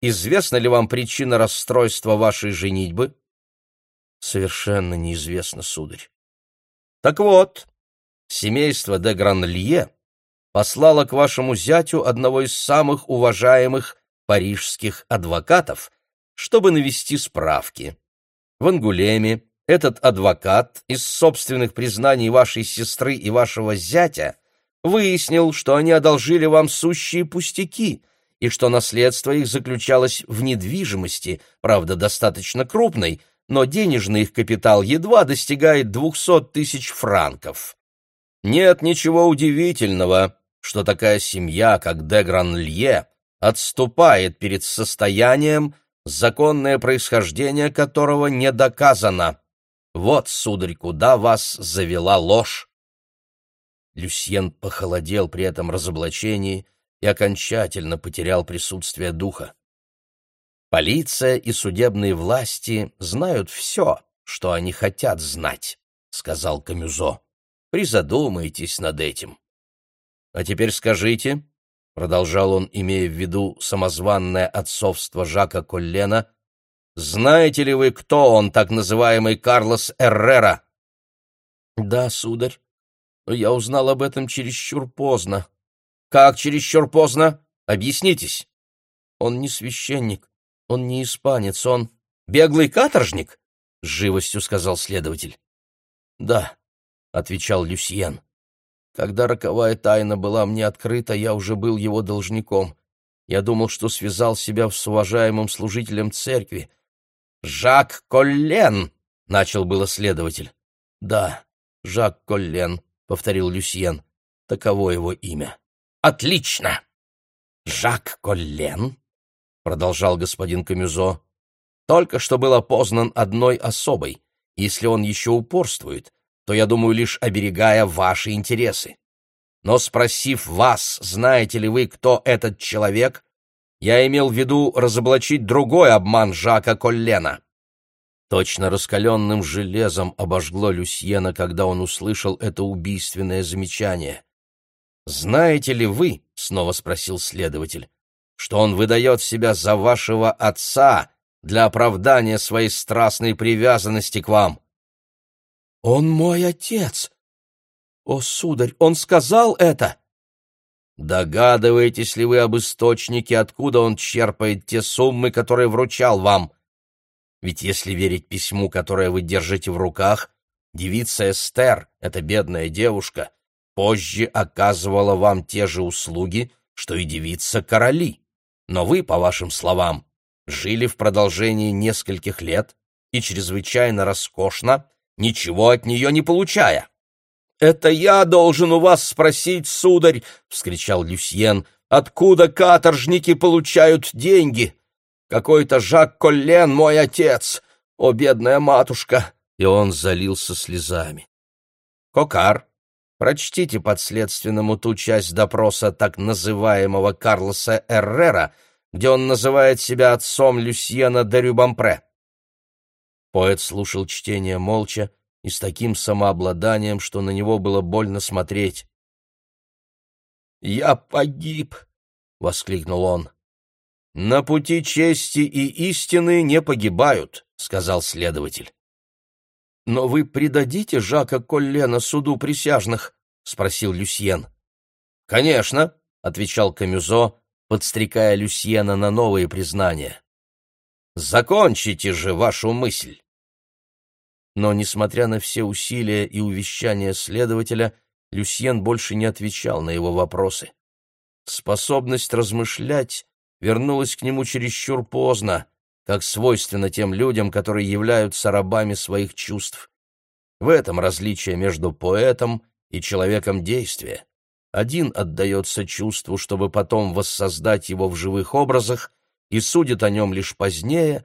S2: Известна ли вам причина расстройства вашей женитьбы? Совершенно неизвестно, сударь. Так вот, семейство де Гранлье послало к вашему зятю одного из самых уважаемых парижских адвокатов, чтобы навести справки. В Ангулеме этот адвокат из собственных признаний вашей сестры и вашего зятя выяснил, что они одолжили вам сущие пустяки и что наследство их заключалось в недвижимости, правда, достаточно крупной, но денежный их капитал едва достигает двухсот тысяч франков. Нет ничего удивительного, что такая семья, как де Гранлье, отступает перед состоянием, законное происхождение которого не доказано. Вот, сударь, куда вас завела ложь. Люсьен похолодел при этом разоблачении и окончательно потерял присутствие духа. Полиция и судебные власти знают все, что они хотят знать, — сказал Камюзо. Призадумайтесь над этим. А теперь скажите, — продолжал он, имея в виду самозванное отцовство Жака Коллена, — знаете ли вы, кто он, так называемый Карлос Эррера? — Да, сударь, но я узнал об этом чересчур поздно. — Как чересчур поздно? Объяснитесь. Он не священник, он не испанец, он беглый каторжник, — с живостью сказал следователь. — Да, — отвечал Люсьен. Когда роковая тайна была мне открыта, я уже был его должником. Я думал, что связал себя с уважаемым служителем церкви. «Жак Коллен!» — начал было следователь. «Да, Жак Коллен», — повторил Люсьен. «Таково его имя». «Отлично! Жак Коллен продолжал господин Камюзо, только что был опознан одной особой. Если он еще упорствует, то, я думаю, лишь оберегая ваши интересы. Но спросив вас, знаете ли вы, кто этот человек, я имел в виду разоблачить другой обман Жака Коллена. Точно раскаленным железом обожгло Люсьена, когда он услышал это убийственное замечание. «Знаете ли вы, — снова спросил следователь, что он выдает себя за вашего отца для оправдания своей страстной привязанности к вам.
S1: Он мой отец! О, сударь, он сказал это!»
S2: Догадываетесь ли вы об источнике, откуда он черпает те суммы, которые вручал вам? Ведь если верить письму, которое вы держите в руках, девица Эстер, эта бедная девушка, позже оказывала вам те же услуги, что и девица короли. Но вы, по вашим словам, жили в продолжении нескольких лет и чрезвычайно роскошно, ничего от нее не получая.
S1: «Это я должен у вас спросить, сударь!» — вскричал Люсьен. «Откуда каторжники получают деньги? Какой-то Жак Коллен, мой отец! О, бедная матушка!» И он залился слезами.
S2: «Кокар, прочтите подследственному ту часть допроса так называемого Карлоса Эррера, где он называет себя отцом Люсьена де Рюбампре». Поэт слушал чтение молча, и с таким самообладанием, что на него было больно смотреть.
S1: «Я погиб!» — воскликнул он.
S2: «На пути чести и истины не погибают», — сказал следователь.
S1: «Но вы предадите Жака Коллена суду присяжных?» — спросил Люсьен.
S2: «Конечно», — отвечал Камюзо, подстрекая Люсьена на новые признания. «Закончите же вашу мысль».
S1: Но, несмотря на все усилия и увещания следователя, Люсьен больше не отвечал на его вопросы. Способность размышлять вернулась к нему чересчур поздно, как свойственно тем людям, которые являются рабами своих чувств. В этом различие между поэтом и человеком действия. Один отдается чувству, чтобы потом воссоздать его в живых образах, и судит о нем лишь позднее,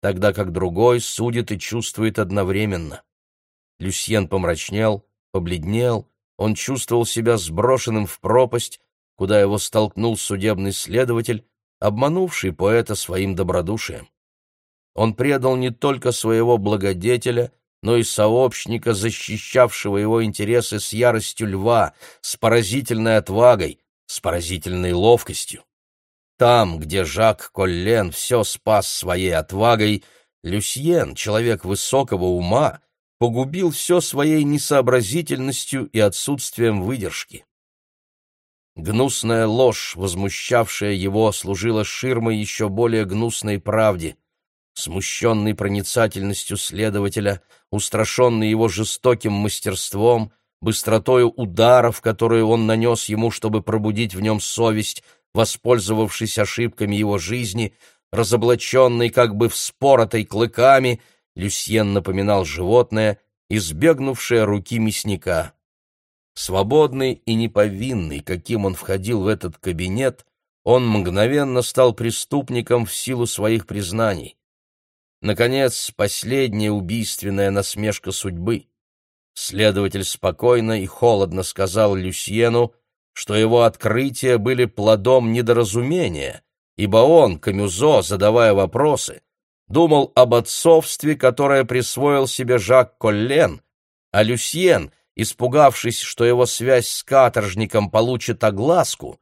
S1: тогда как другой судит и чувствует одновременно. Люсьен помрачнел, побледнел, он чувствовал себя сброшенным в пропасть, куда его столкнул судебный следователь, обманувший поэта своим добродушием. Он предал не только своего благодетеля, но и сообщника, защищавшего его интересы с яростью льва, с поразительной отвагой, с поразительной ловкостью. Там, где Жак Коллен все спас своей отвагой, Люсьен, человек высокого ума, погубил все своей несообразительностью и отсутствием выдержки. Гнусная ложь, возмущавшая его, служила ширмой еще более гнусной правде. Смущенный проницательностью следователя, устрашенный его жестоким мастерством, быстротою ударов, которые он нанес ему, чтобы пробудить в нем совесть, воспользовавшись ошибками его жизни, разоблаченный как бы вспоротой клыками, Люсьен напоминал животное, избегнувшее руки мясника. Свободный и неповинный, каким он входил в этот кабинет, он мгновенно стал преступником в силу своих признаний. Наконец, последняя убийственная насмешка судьбы. Следователь спокойно и холодно сказал Люсьену, что его открытия были плодом недоразумения, ибо он, Камюзо, задавая вопросы, думал об отцовстве, которое присвоил себе Жак Коллен, а Люсьен, испугавшись, что его связь с каторжником получит огласку,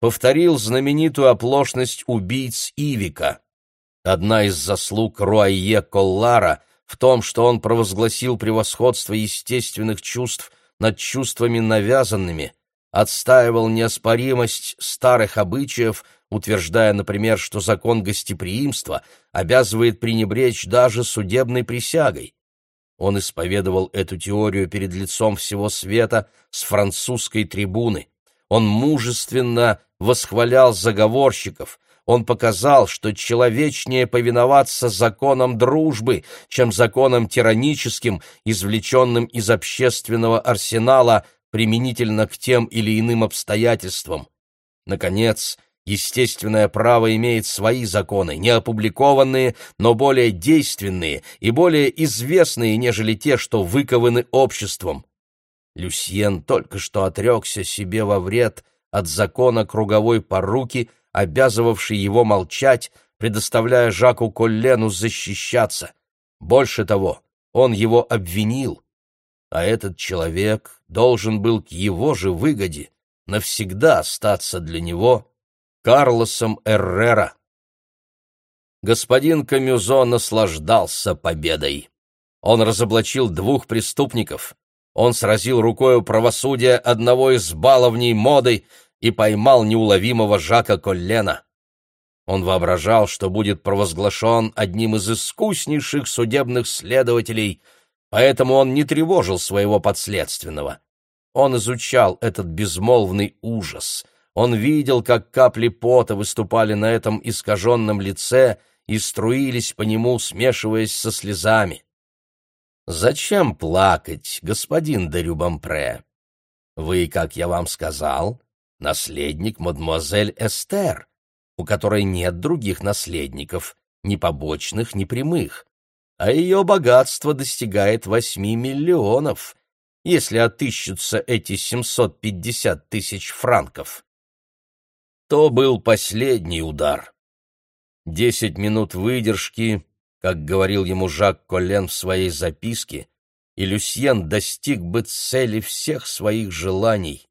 S1: повторил знаменитую оплошность убийц Ивика. Одна из заслуг Руайе Коллара в том, что он провозгласил превосходство естественных чувств над чувствами навязанными – отстаивал неоспоримость старых обычаев, утверждая, например, что закон гостеприимства обязывает пренебречь даже судебной присягой. Он исповедовал эту теорию перед лицом всего света с французской трибуны. Он мужественно восхвалял заговорщиков, он показал, что человечнее повиноваться законам дружбы, чем законам тираническим, извлеченным из общественного арсенала, применительно к тем или иным обстоятельствам. Наконец, естественное право имеет свои законы, не опубликованные, но более действенные и более известные, нежели те, что выкованы обществом. Люсьен только что отрекся себе во вред от закона круговой поруки, обязывавший его молчать, предоставляя Жаку Коллену защищаться. Больше того, он его обвинил, а этот человек должен был к его же выгоде навсегда остаться для него Карлосом Эррера. Господин Камюзо наслаждался победой. Он разоблачил двух преступников. Он сразил рукою правосудие одного из баловней моды и поймал неуловимого Жака Коллена. Он воображал, что будет провозглашен одним из искуснейших судебных следователей, поэтому он не тревожил своего подследственного. Он изучал этот безмолвный ужас. Он видел, как капли пота выступали на этом искаженном лице и струились по нему, смешиваясь со слезами. «Зачем плакать, господин де Рюбампре? Вы, как я вам сказал, наследник мадемуазель Эстер, у которой нет других наследников, ни побочных, ни прямых, а ее богатство достигает восьми миллионов, если отыщутся эти семьсот пятьдесят тысяч франков. То был последний удар. Десять минут выдержки, как говорил ему Жак Коллен в своей записке, и Люсьен достиг бы цели всех своих желаний.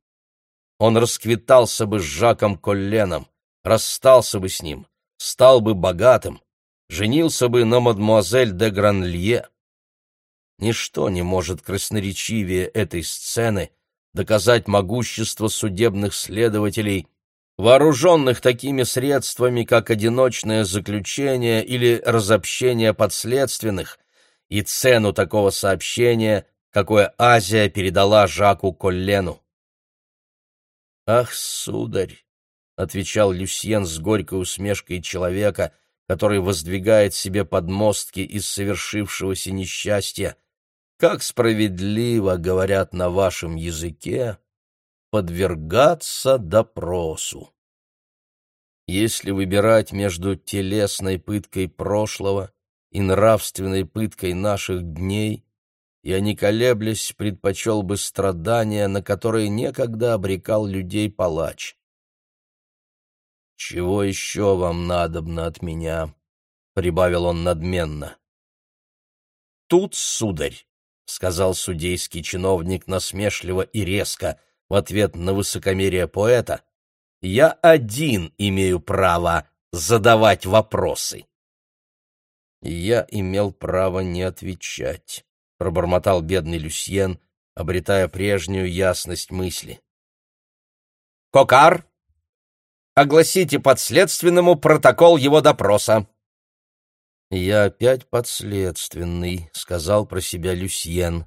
S1: Он расквитался бы с Жаком Колленом, расстался бы с ним, стал бы богатым, женился бы на мадмуазель де Гранлье. Ничто не может красноречивее этой сцены доказать могущество судебных следователей, вооруженных такими средствами, как одиночное заключение или разобщение подследственных, и цену такого сообщения, какое Азия передала Жаку Коллену. «Ах, сударь!» — отвечал Люсьен с горькой усмешкой человека, который воздвигает себе подмостки из совершившегося несчастья. «Как справедливо, говорят на вашем языке, подвергаться допросу!» Если выбирать между телесной пыткой прошлого и нравственной пыткой наших дней, я, не колеблясь, предпочел бы страдания, на которые некогда обрекал людей палач. «Чего еще вам надобно от меня?» — прибавил он надменно. «Тут, сударь», — сказал судейский чиновник насмешливо и резко в ответ на высокомерие поэта, — «я один имею право задавать вопросы». Я имел право не отвечать, — пробормотал бедный Люсьен, обретая прежнюю ясность мысли. «Кокар!» Огласите подследственному протокол его допроса. Я опять подследственный, сказал про себя Люсьен.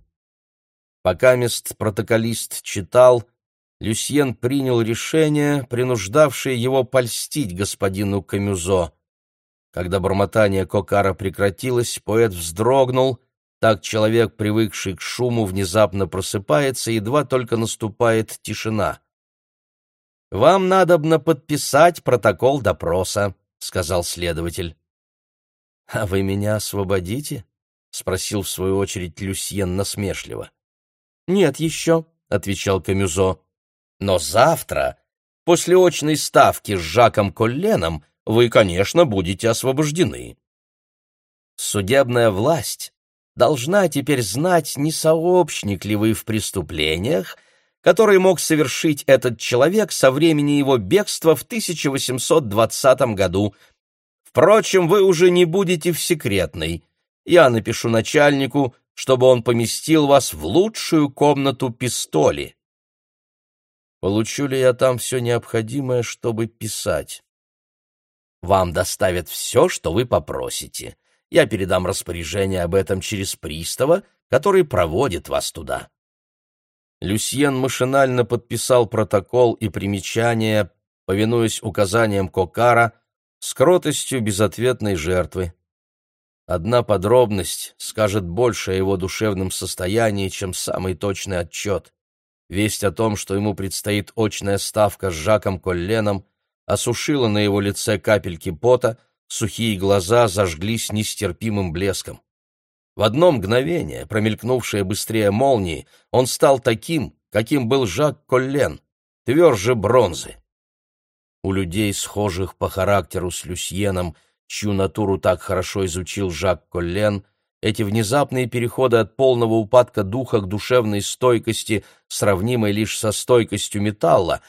S1: Пока мест протоколист читал, Люсьен принял решение, принуждавшее его польстить господину Камюзо. Когда бормотание Кокара прекратилось, поэт вздрогнул, так человек, привыкший к шуму, внезапно просыпается, едва только наступает тишина. «Вам надобно подписать протокол допроса», — сказал следователь. «А вы меня освободите?» — спросил в свою очередь Люсьен насмешливо. «Нет еще», — отвечал Камюзо. «Но завтра, после очной ставки с Жаком Колленом, вы, конечно, будете освобождены». Судебная власть должна теперь знать, не сообщник ли вы в преступлениях, который мог совершить этот человек со времени его бегства в 1820 году. Впрочем, вы уже не будете в секретной. Я напишу начальнику, чтобы он поместил вас в лучшую комнату пистоли. Получу ли я там все необходимое, чтобы писать? Вам доставят все, что вы попросите. Я передам распоряжение об этом через пристава, который проводит вас туда. Люсьен машинально подписал протокол и примечания, повинуясь указаниям Кокара, с кротостью безответной жертвы. Одна подробность скажет больше о его душевном состоянии, чем самый точный отчет. Весть о том, что ему предстоит очная ставка с Жаком Колленом, осушила на его лице капельки пота, сухие глаза зажглись нестерпимым блеском. В одно мгновение, промелькнувшее быстрее молнии, он стал таким, каким был Жак Коллен, тверже бронзы. У людей, схожих по характеру с Люсьеном, чью натуру так хорошо изучил Жак Коллен, эти внезапные переходы от полного упадка духа к душевной стойкости, сравнимой лишь со стойкостью металла,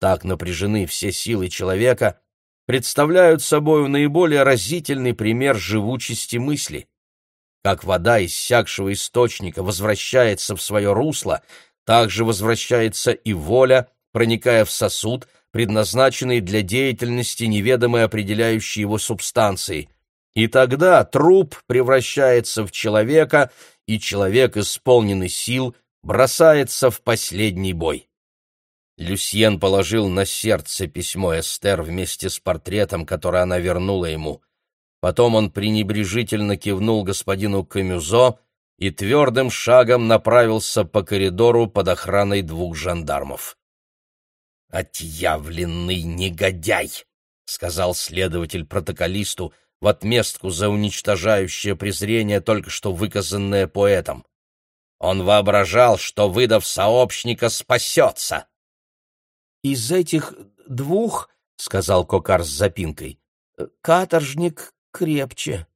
S1: так напряжены все силы человека, представляют собой наиболее разительный пример живучести мысли. Как вода иссякшего источника возвращается в свое русло, так же возвращается и воля, проникая в сосуд, предназначенный для деятельности неведомой определяющей его субстанции. И тогда труп превращается в человека, и человек, исполненный сил, бросается в последний бой. Люсьен положил на сердце письмо Эстер вместе с портретом, который она вернула ему. Потом он пренебрежительно кивнул господину Камюзо и твердым шагом направился по коридору под охраной двух жандармов. «Отъявленный негодяй!» — сказал следователь протоколисту в отместку за уничтожающее презрение, только что выказанное поэтом. Он воображал, что, выдав сообщника, спасется.
S2: «Из этих двух, — сказал Кокар с запинкой, — каторжник крепче».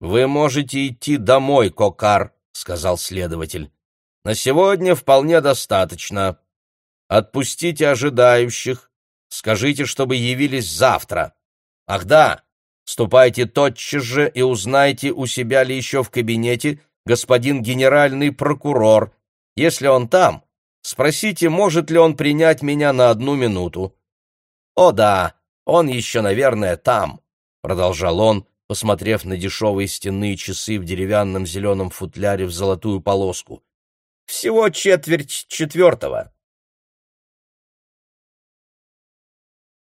S1: «Вы можете идти домой, Кокар», — сказал следователь. «На сегодня вполне достаточно. Отпустите ожидающих, скажите, чтобы явились завтра. Ах да, ступайте тотчас же и узнайте, у себя ли еще в кабинете господин генеральный прокурор. Если он там, Спросите, может ли он принять меня на одну минуту. О да, он еще, наверное, там, продолжал он, посмотрев на дешевые стенные часы в деревянном зеленом футляре в золотую полоску. Всего четверть четвертого.